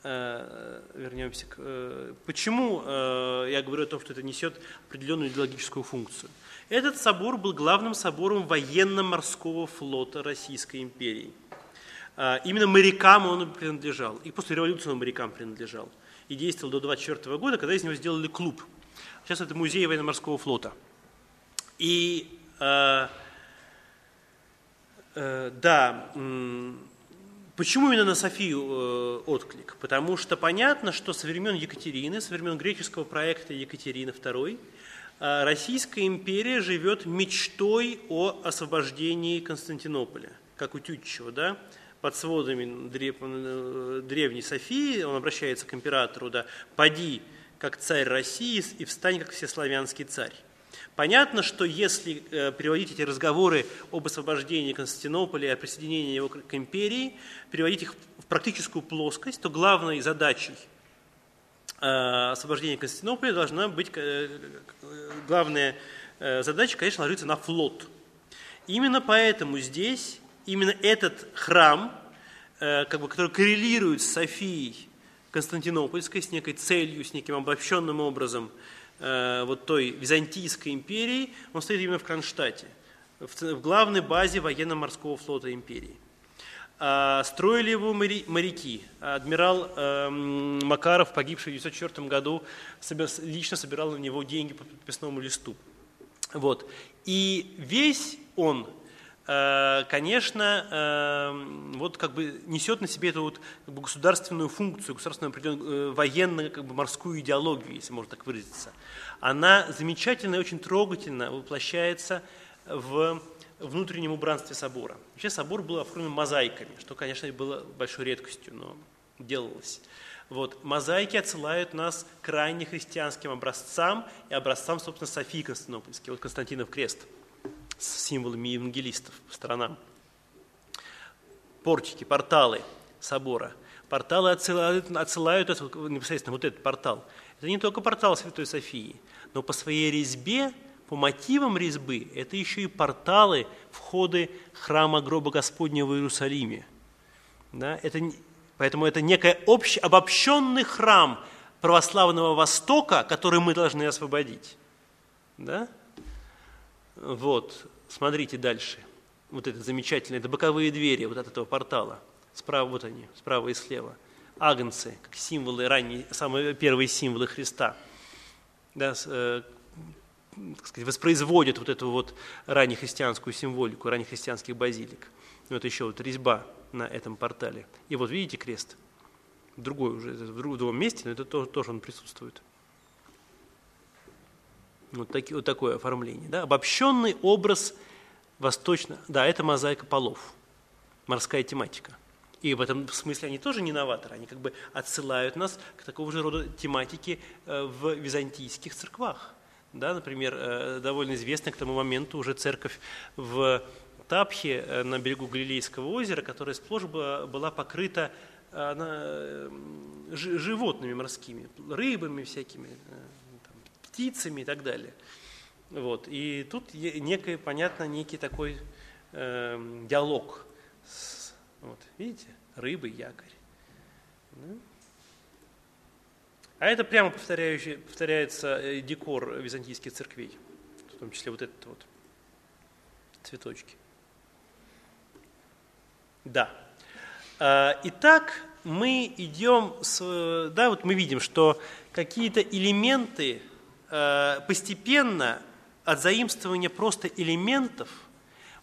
A: Вернемся к... Почему я говорю о том, что это несет определенную идеологическую функцию? Этот собор был главным собором военно-морского флота Российской империи – именно морякам он принадлежал. И после революции он морякам принадлежал. И действовал до 24 года, когда из него сделали клуб. Сейчас это музей военно-морского флота. И э, э, да, почему именно на Софию э, отклик? Потому что понятно, что со времен Екатерины, со времен греческого проекта Екатерины II, э, Российская империя живет мечтой о освобождении Константинополя, как у Тютчева, да? Под сводами древней Софии, он обращается к императору, да, «Поди, как царь России, и встань, как всеславянский царь». Понятно, что если э, переводить эти разговоры об освобождении Константинополя и о присоединении его к империи, переводить их в практическую плоскость, то главной задачей э, освобождения Константинополя должна быть, э, главная задача, конечно, ложится на флот. Именно поэтому здесь именно этот храм, э, как бы, который коррелирует с Софией Константинопольской, с некой целью, с неким обобщенным образом э, вот той Византийской империи, он стоит именно в Кронштадте, в главной базе военно-морского флота империи. А, строили его моряки. Адмирал эм, Макаров, погибший в 1904 году, лично собирал на него деньги по подписному листу. Вот. И весь он конечно, э, вот как бы несет на себе эту вот как бы государственную функцию, государственную определенную э, военную, как бы морскую идеологию, если можно так выразиться. Она замечательно и очень трогательно воплощается в внутреннем убранстве собора. Вообще собор был оформлен мозаиками, что, конечно, было большой редкостью, но делалось. Вот. Мозаики отсылают нас к крайне христианским образцам и образцам, собственно, Софии Константинопольской. Вот Константинов крест – с символами евангелистов по сторонам. Портики, порталы собора. Порталы отсылают, отсылают непосредственно вот этот портал. Это не только портал Святой Софии, но по своей резьбе, по мотивам резьбы, это еще и порталы, входы храма гроба Господнего в Иерусалиме. Да? Это, поэтому это некий общий, обобщенный храм православного Востока, который мы должны освободить. Да? Вот, смотрите дальше. Вот это замечательное, это боковые двери вот от этого портала. Справа, вот они, справа и слева. Агнцы, как символы ранние, самые первые символы Христа. Да, э, сказать, воспроизводят вот эту вот раннехристианскую символику, раннехристианских базилик. Вот еще вот резьба на этом портале. И вот видите крест? Другой уже, в другом месте, но это тоже, тоже он присутствует. Вот, таки, вот такое оформление. Да? Обобщенный образ восточно... Да, это мозаика полов, морская тематика. И в этом смысле они тоже не новаторы, они как бы отсылают нас к такого же рода тематике э, в византийских церквах. Да, например, э, довольно известная к тому моменту уже церковь в Тапхе э, на берегу Галилейского озера, которая сплошь была, была покрыта она, животными морскими, рыбами всякими, птицами и так далее. Вот. И тут некий, понятно, некий такой э, диалог с вот, видите, рыбы, якорь. Да? А это прямо повторяется э, декор византийских церквей, в том числе вот этот вот цветочки. Да. А, итак, мы идем, с, да, вот мы видим, что какие-то элементы постепенно от заимствования просто элементов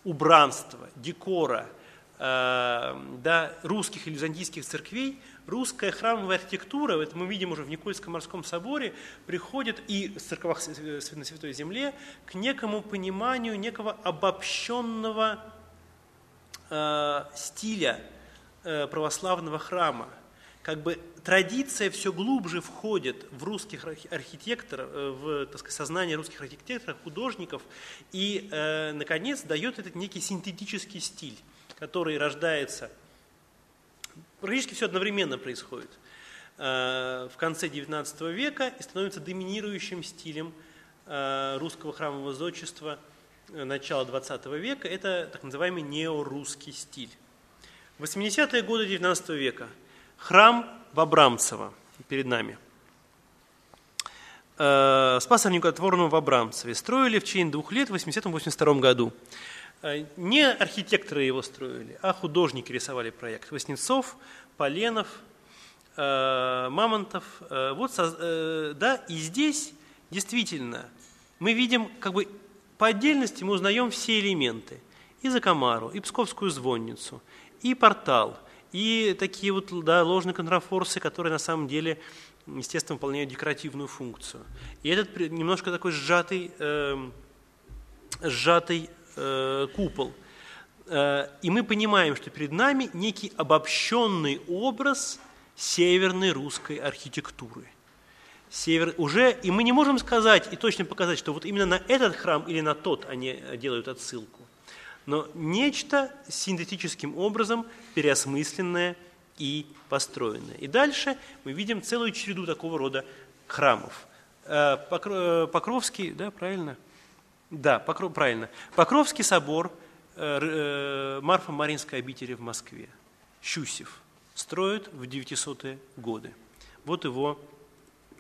A: убранства, декора – Э, да, русских или византийских церквей, русская храмовая архитектура, это мы видим уже в Никольском морском соборе, приходит и в церквах на Святой Земле к некому пониманию некого обобщенного э, стиля э, православного храма. Как бы традиция все глубже входит в русских архитекторов, э, в так сказать, сознание русских архитекторов, художников, и, э, наконец, дает этот некий синтетический стиль который рождается, практически все одновременно происходит э, в конце XIX века и становится доминирующим стилем э, русского храмового зодчества э, начала XX века. Это так называемый неорусский стиль. В 80-е годы XIX века храм в Абрамцево перед нами. Спаса Никотворного в Абрамцеве строили в течение двух лет в 80-82 году. Э, не архитекторы его строили, а художники рисовали проект. Воснецов, Поленов, э, Мамонтов. Э, вот, да, и здесь действительно мы видим, как бы по отдельности мы узнаем все элементы. И Закомару, и Псковскую звонницу, и портал, и такие вот да, ложные контрафорсы, которые на самом деле, естественно, выполняют декоративную функцию. И этот немножко такой сжатый, э, сжатый э, купол. Э, и мы понимаем, что перед нами некий обобщенный образ северной русской архитектуры. Север, уже, и мы не можем сказать и точно показать, что вот именно на этот храм или на тот они делают отсылку. Но нечто синтетическим образом переосмысленное и построенное. И дальше мы видим целую череду такого рода храмов. Э, э, Покровский, да, правильно? Да, Покров, правильно. Покровский собор э, Марфа-Маринской обители в Москве. Щусев. Строят в 900-е годы. Вот его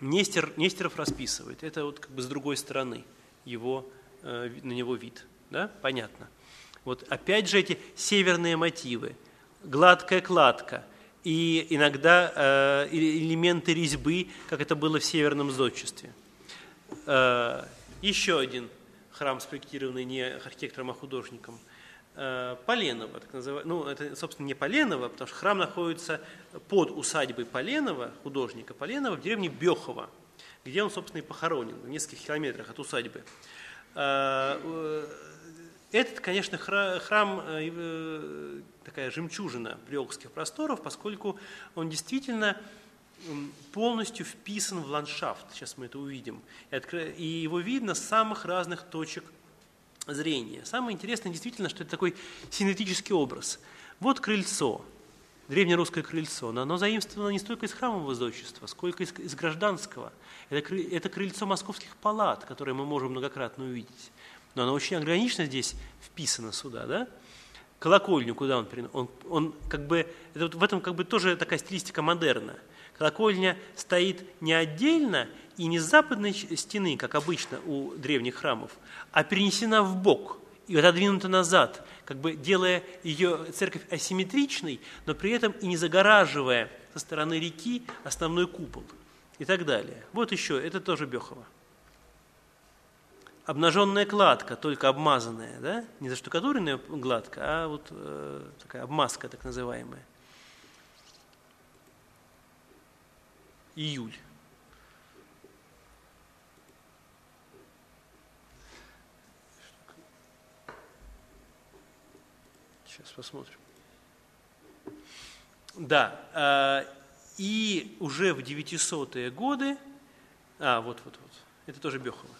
A: Нестер, Нестеров расписывает. Это вот как бы с другой стороны его, на него вид. Да? Понятно. Вот опять же эти северные мотивы. Гладкая кладка и иногда э, элементы резьбы, как это было в северном зодчестве. Э, еще один храм, спроектированный не архитектором, а художником, э, Поленова, так называемый. Ну, это, собственно, не Поленова, потому что храм находится под усадьбой Поленова, художника Поленова, в деревне Бехово, где он, собственно, и похоронен, в нескольких километрах от усадьбы. Э, э, этот, конечно, храм такая жемчужина приокских просторов, поскольку он действительно полностью вписан в ландшафт. Сейчас мы это увидим. И его видно с самых разных точек зрения. Самое интересное действительно, что это такой синтетический образ. Вот крыльцо, древнерусское крыльцо, но оно заимствовано не столько из храмового зодчества, сколько из, из гражданского. Это, это крыльцо московских палат, которое мы можем многократно увидеть. Но оно очень ограничено здесь вписано сюда, да? Колокольню, куда он переносит? Он, он как бы, это вот в этом как бы тоже такая стилистика модерна – Колокольня стоит не отдельно и не с западной стены, как обычно у древних храмов, а перенесена в бок и отодвинута назад, как бы делая ее церковь асимметричной, но при этом и не загораживая со стороны реки основной купол и так далее. Вот еще, это тоже Бехово. Обнаженная кладка, только обмазанная, да? не заштукатуренная гладко, а вот э, такая обмазка так называемая. Июль. Сейчас посмотрим. Да, э, и уже в 900-е годы, а, вот, вот, вот, это тоже Бехова.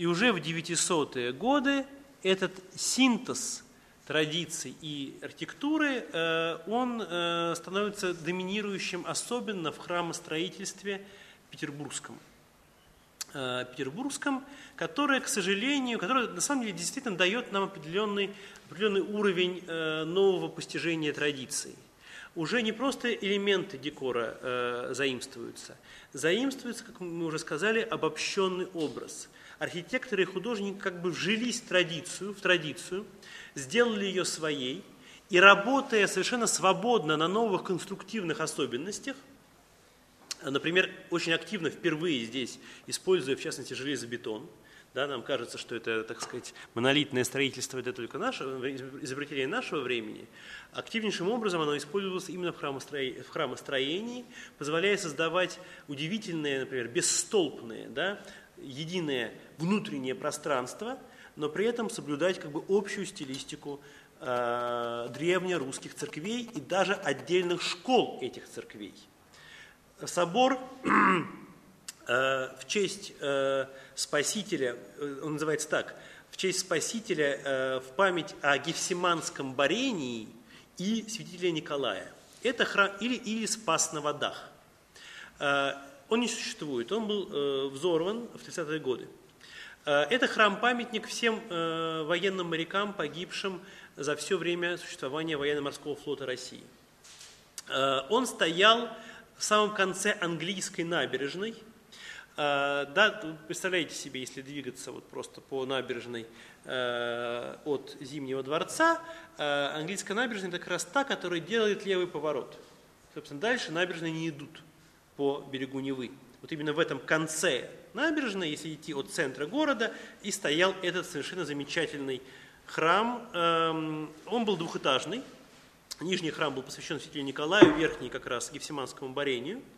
A: И уже в 900-е годы этот синтез традиций и архитектуры, э, он э, становится доминирующим, особенно в храмостроительстве петербургском. Э, петербургском, которое, к сожалению, которое на самом деле действительно дает нам определенный, определенный уровень нового постижения традиций уже не просто элементы декора э, заимствуются, заимствуется, как мы уже сказали, обобщенный образ. Архитекторы и художники как бы вжились в традицию, в традицию, сделали ее своей, и работая совершенно свободно на новых конструктивных особенностях, например, очень активно впервые здесь, используя в частности железобетон, да, нам кажется, что это, так сказать, монолитное строительство, это только наше, изобретение нашего времени. Активнейшим образом оно использовалось именно в, храмостроении, в храмостроении, позволяя создавать удивительные, например, бесстолпные, да, единое внутреннее пространство, но при этом соблюдать как бы общую стилистику э, древнерусских церквей и даже отдельных школ этих церквей. Собор Э, в честь э, Спасителя, э, он называется так, в честь Спасителя в память о Гефсиманском борении и святителя Николая. Это храм или, или спас на водах. Он не существует, он был взорван в 30-е годы. Это храм-памятник всем военным морякам, погибшим за все время существования военно-морского флота России. Он стоял в самом конце английской набережной – а, да, представляете себе, если двигаться вот просто по набережной э, от Зимнего дворца, э, английская набережная это как раз та, которая делает левый поворот. Собственно, дальше набережные не идут по берегу Невы. Вот именно в этом конце набережной, если идти от центра города, и стоял этот совершенно замечательный храм. Эм, он был двухэтажный. Нижний храм был посвящен святителю Николаю, верхний как раз Гефсиманскому борению –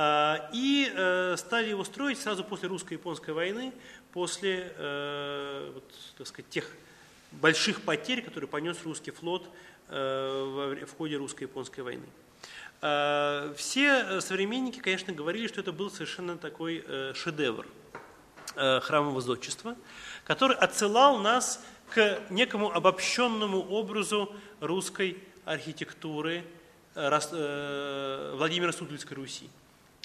A: а, и э, стали его строить сразу после русско-японской войны, после э, вот, так сказать, тех больших потерь, которые понес русский флот э, в ходе русско-японской войны. А, все современники, конечно, говорили, что это был совершенно такой шедевр храмового зодчества, который отсылал нас к некому обобщенному образу русской архитектуры Владимира Суздальской Руси.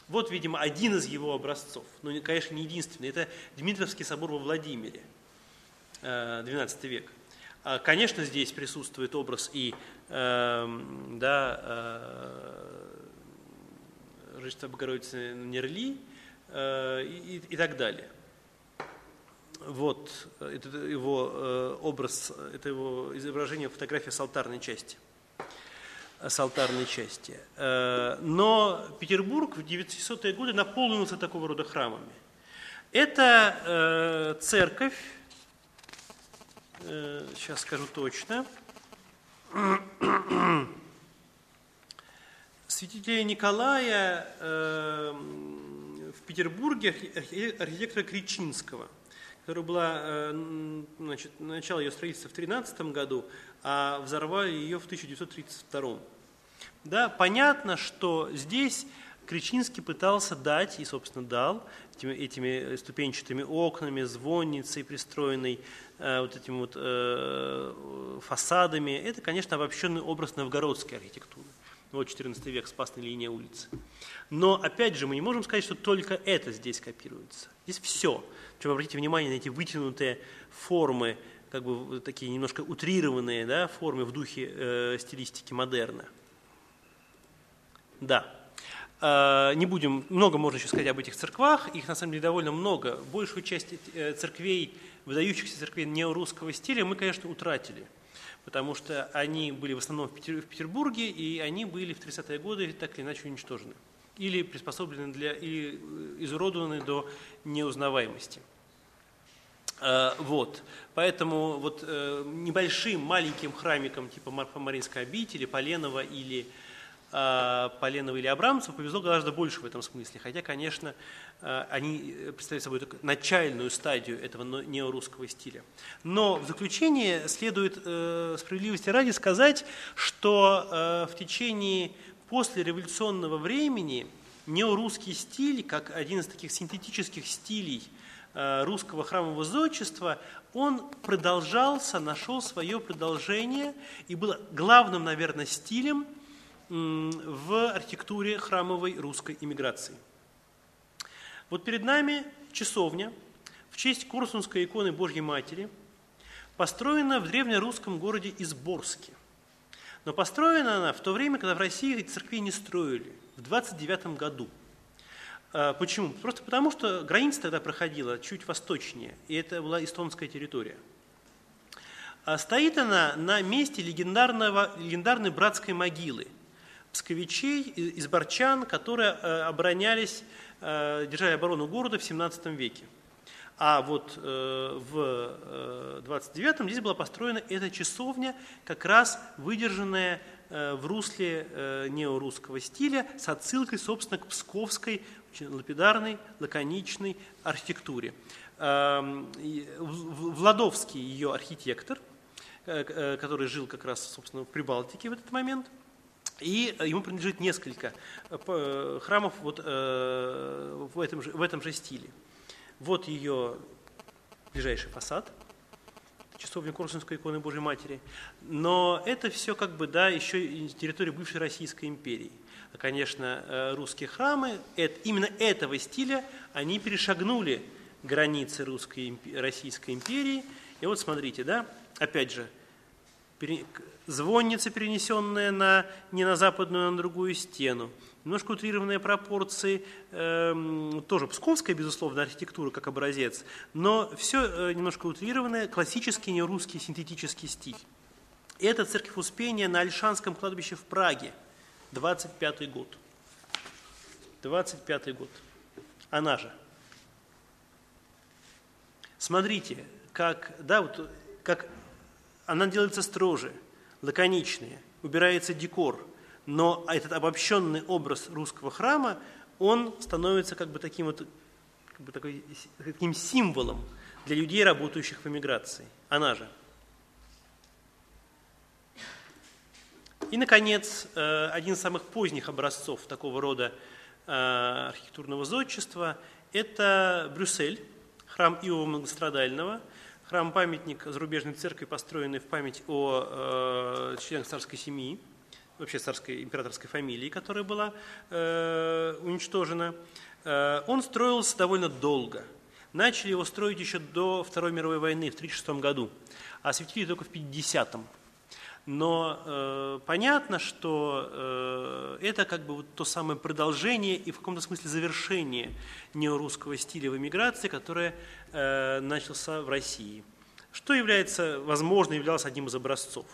A: Вот, видимо, один из его образцов, но, конечно, не единственный. Это Дмитровский собор во Владимире, XII э, век. А, конечно, здесь присутствует образ и да, э, Рождества Богородицы Нерли э, и, и так далее. Вот это его образ, это его изображение фотография с алтарной части – с алтарной части. Э, но Петербург в 900-е годы наполнился такого рода храмами. Это э, церковь, э, сейчас скажу точно, святителя Николая в Петербурге архитектора Кричинского, которая была, значит, начало ее строительства в 13 году, а взорвали ее в 1932 да, понятно, что здесь Кричинский пытался дать, и, собственно, дал, этими, этими ступенчатыми окнами, звонницей пристроенной, э, вот этими вот э, фасадами. Это, конечно, обобщенный образ новгородской архитектуры. Вот 14 век, спасная линия улицы. Но, опять же, мы не можем сказать, что только это здесь копируется. Здесь все. Причем обратите внимание на эти вытянутые формы, как бы такие немножко утрированные да, формы в духе э, стилистики модерна. Да. А, не будем, много можно еще сказать об этих церквах, их на самом деле довольно много. Большую часть э, церквей, выдающихся церквей неорусского стиля мы, конечно, утратили, потому что они были в основном в Петербурге, и они были в 30-е годы так или иначе уничтожены. или приспособлены для, или изуродованы до неузнаваемости. Вот. Поэтому вот небольшим маленьким храмиком типа Марфа-Маринской обители, Поленова или Поленова или Абрамцева повезло гораздо больше в этом смысле. Хотя, конечно, а, они представляют собой только начальную стадию этого неорусского стиля. Но в заключение следует э, справедливости ради сказать, что э, в течение послереволюционного времени неорусский стиль, как один из таких синтетических стилей э, русского храмового зодчества, он продолжался, нашел свое продолжение и был главным, наверное, стилем – в архитектуре храмовой русской иммиграции. Вот перед нами часовня в честь Корсунской иконы Божьей Матери, построена в древнерусском городе Изборске. Но построена она в то время, когда в России церкви не строили, в 29 году. А, почему? Просто потому, что граница тогда проходила чуть восточнее, и это была эстонская территория. А стоит она на месте легендарного, легендарной братской могилы – псковичей из барчан, которые э, оборонялись, э, держали оборону города в 17 веке. А вот э, в 29-м здесь была построена эта часовня, как раз выдержанная в русле неорусского стиля с отсылкой, собственно, к псковской, очень лапидарной, лаконичной архитектуре. Эм, Владовский ее архитектор, который жил как раз, собственно, в Прибалтике в этот момент – и ему принадлежит несколько э, э, храмов вот, э, в, этом же, в этом же стиле. Вот ее ближайший фасад, часовня Корсунской иконы Божьей Матери. Но это все как бы, да, еще и территория бывшей Российской империи. А, конечно, русские храмы, это, именно этого стиля, они перешагнули границы русской, Российской империи. И вот смотрите, да, опять же, звонница, перенесенная на, не на западную, а на другую стену. Немножко утрированные пропорции, э, тоже псковская, безусловно, архитектура как образец, но все э, немножко утрированное, классический нерусский синтетический стиль. Это церковь Успения на Альшанском кладбище в Праге, 25 год. 25 год. Она же. Смотрите, как, да, вот, как она делается строже, лаконичнее, убирается декор, но этот обобщенный образ русского храма, он становится как бы таким вот как бы такой, таким символом для людей, работающих в эмиграции. Она же. И, наконец, э, один из самых поздних образцов такого рода э, архитектурного зодчества – это Брюссель, храм Иова Многострадального – Храм-памятник зарубежной церкви, построенный в память о э, членах царской семьи, вообще царской императорской фамилии, которая была э, уничтожена. Э, он строился довольно долго. Начали его строить еще до Второй мировой войны в 1936 году, а осветили только в 50-м. Но э, понятно, что э, это как бы вот то самое продолжение и в каком-то смысле завершение неорусского стиля в эмиграции, которое э, начался в России. Что является, возможно, являлось одним из образцов?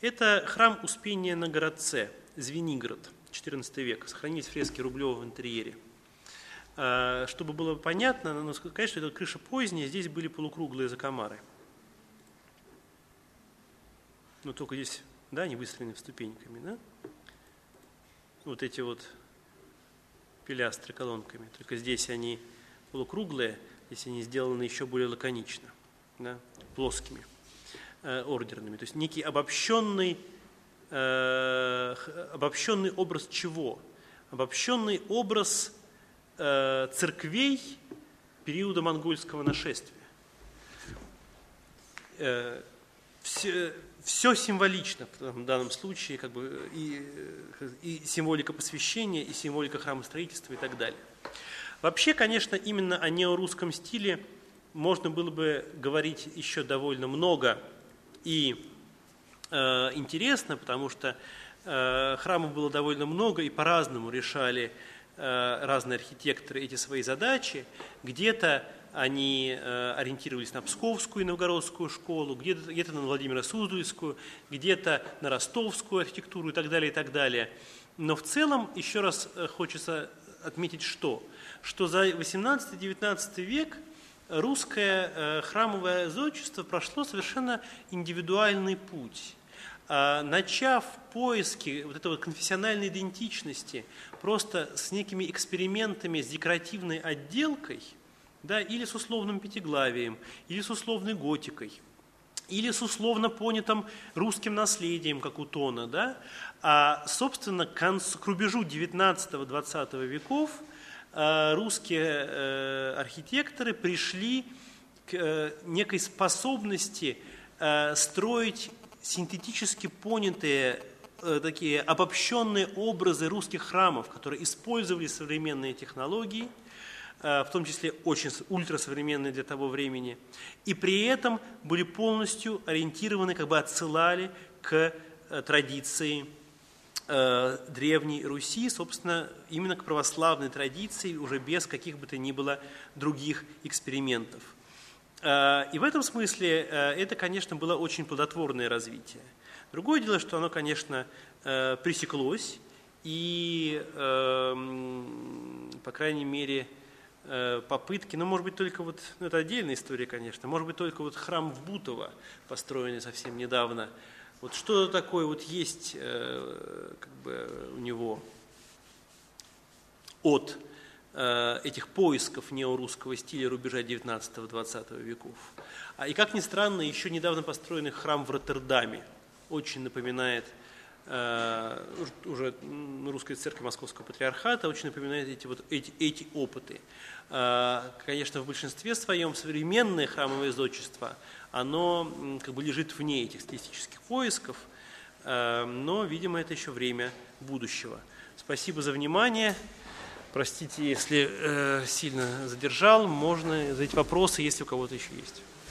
A: Это храм Успения на городце, Звенигород, XIV век. Сохранились фрески Рублева в интерьере. Э, чтобы было понятно, надо сказать, что это крыша поздняя, здесь были полукруглые закомары – но только здесь, да, они выстроены ступеньками, да? Вот эти вот пилястры колонками, только здесь они полукруглые, здесь они сделаны еще более лаконично, да, плоскими, э, ордерными. То есть некий обобщенный, э, обобщенный образ чего? Обобщенный образ э, церквей периода монгольского нашествия. Э, все, все символично в данном случае, как бы и, и символика посвящения, и символика храмостроительства и так далее. Вообще, конечно, именно о неорусском стиле можно было бы говорить еще довольно много и э, интересно, потому что э, храмов было довольно много и по-разному решали э, разные архитекторы эти свои задачи. Где-то они э, ориентировались на Псковскую и Новгородскую школу, где-то где на Владимира Суздальскую, где-то на ростовскую архитектуру и так далее, и так далее. Но в целом еще раз хочется отметить что? Что за 18-19 век русское храмовое зодчество прошло совершенно индивидуальный путь. Начав поиски вот этой вот конфессиональной идентичности просто с некими экспериментами с декоративной отделкой, да, или с условным пятиглавием, или с условной готикой, или с условно понятым русским наследием, как у Тона, да, а, собственно, к, концу, к рубежу 19-20 веков а, русские э, архитекторы пришли к э, некой способности э, строить синтетически понятые такие обобщенные образы русских храмов, которые использовали современные технологии – Э, в том числе очень ультрасовременные для того времени, и при этом были полностью ориентированы, как бы отсылали к э, традиции э, Древней Руси, собственно, именно к православной традиции, уже без каких бы то ни было других экспериментов. И в этом смысле это, конечно, было очень плодотворное развитие. Другое дело, что оно, конечно, пресеклось, и, эм, по крайней мере, Э, попытки, ну, может быть, только вот, ну, это отдельная история, конечно, может быть, только вот храм в Бутово, построенный совсем недавно, вот что такое вот есть э, как бы у него от э, этих поисков неорусского стиля рубежа 19-20 веков. А, и как ни странно, еще недавно построенный храм в Роттердаме очень напоминает Э, уже русской церкви Московского патриархата очень напоминает эти, вот, эти, эти опыты. Э, конечно, в большинстве своем современное храмовое зодчество, оно как бы лежит вне этих стилистических поисков, э, но, видимо, это еще время будущего. Спасибо за внимание. Простите, если сильно задержал, можно задать вопросы, если у кого-то еще есть.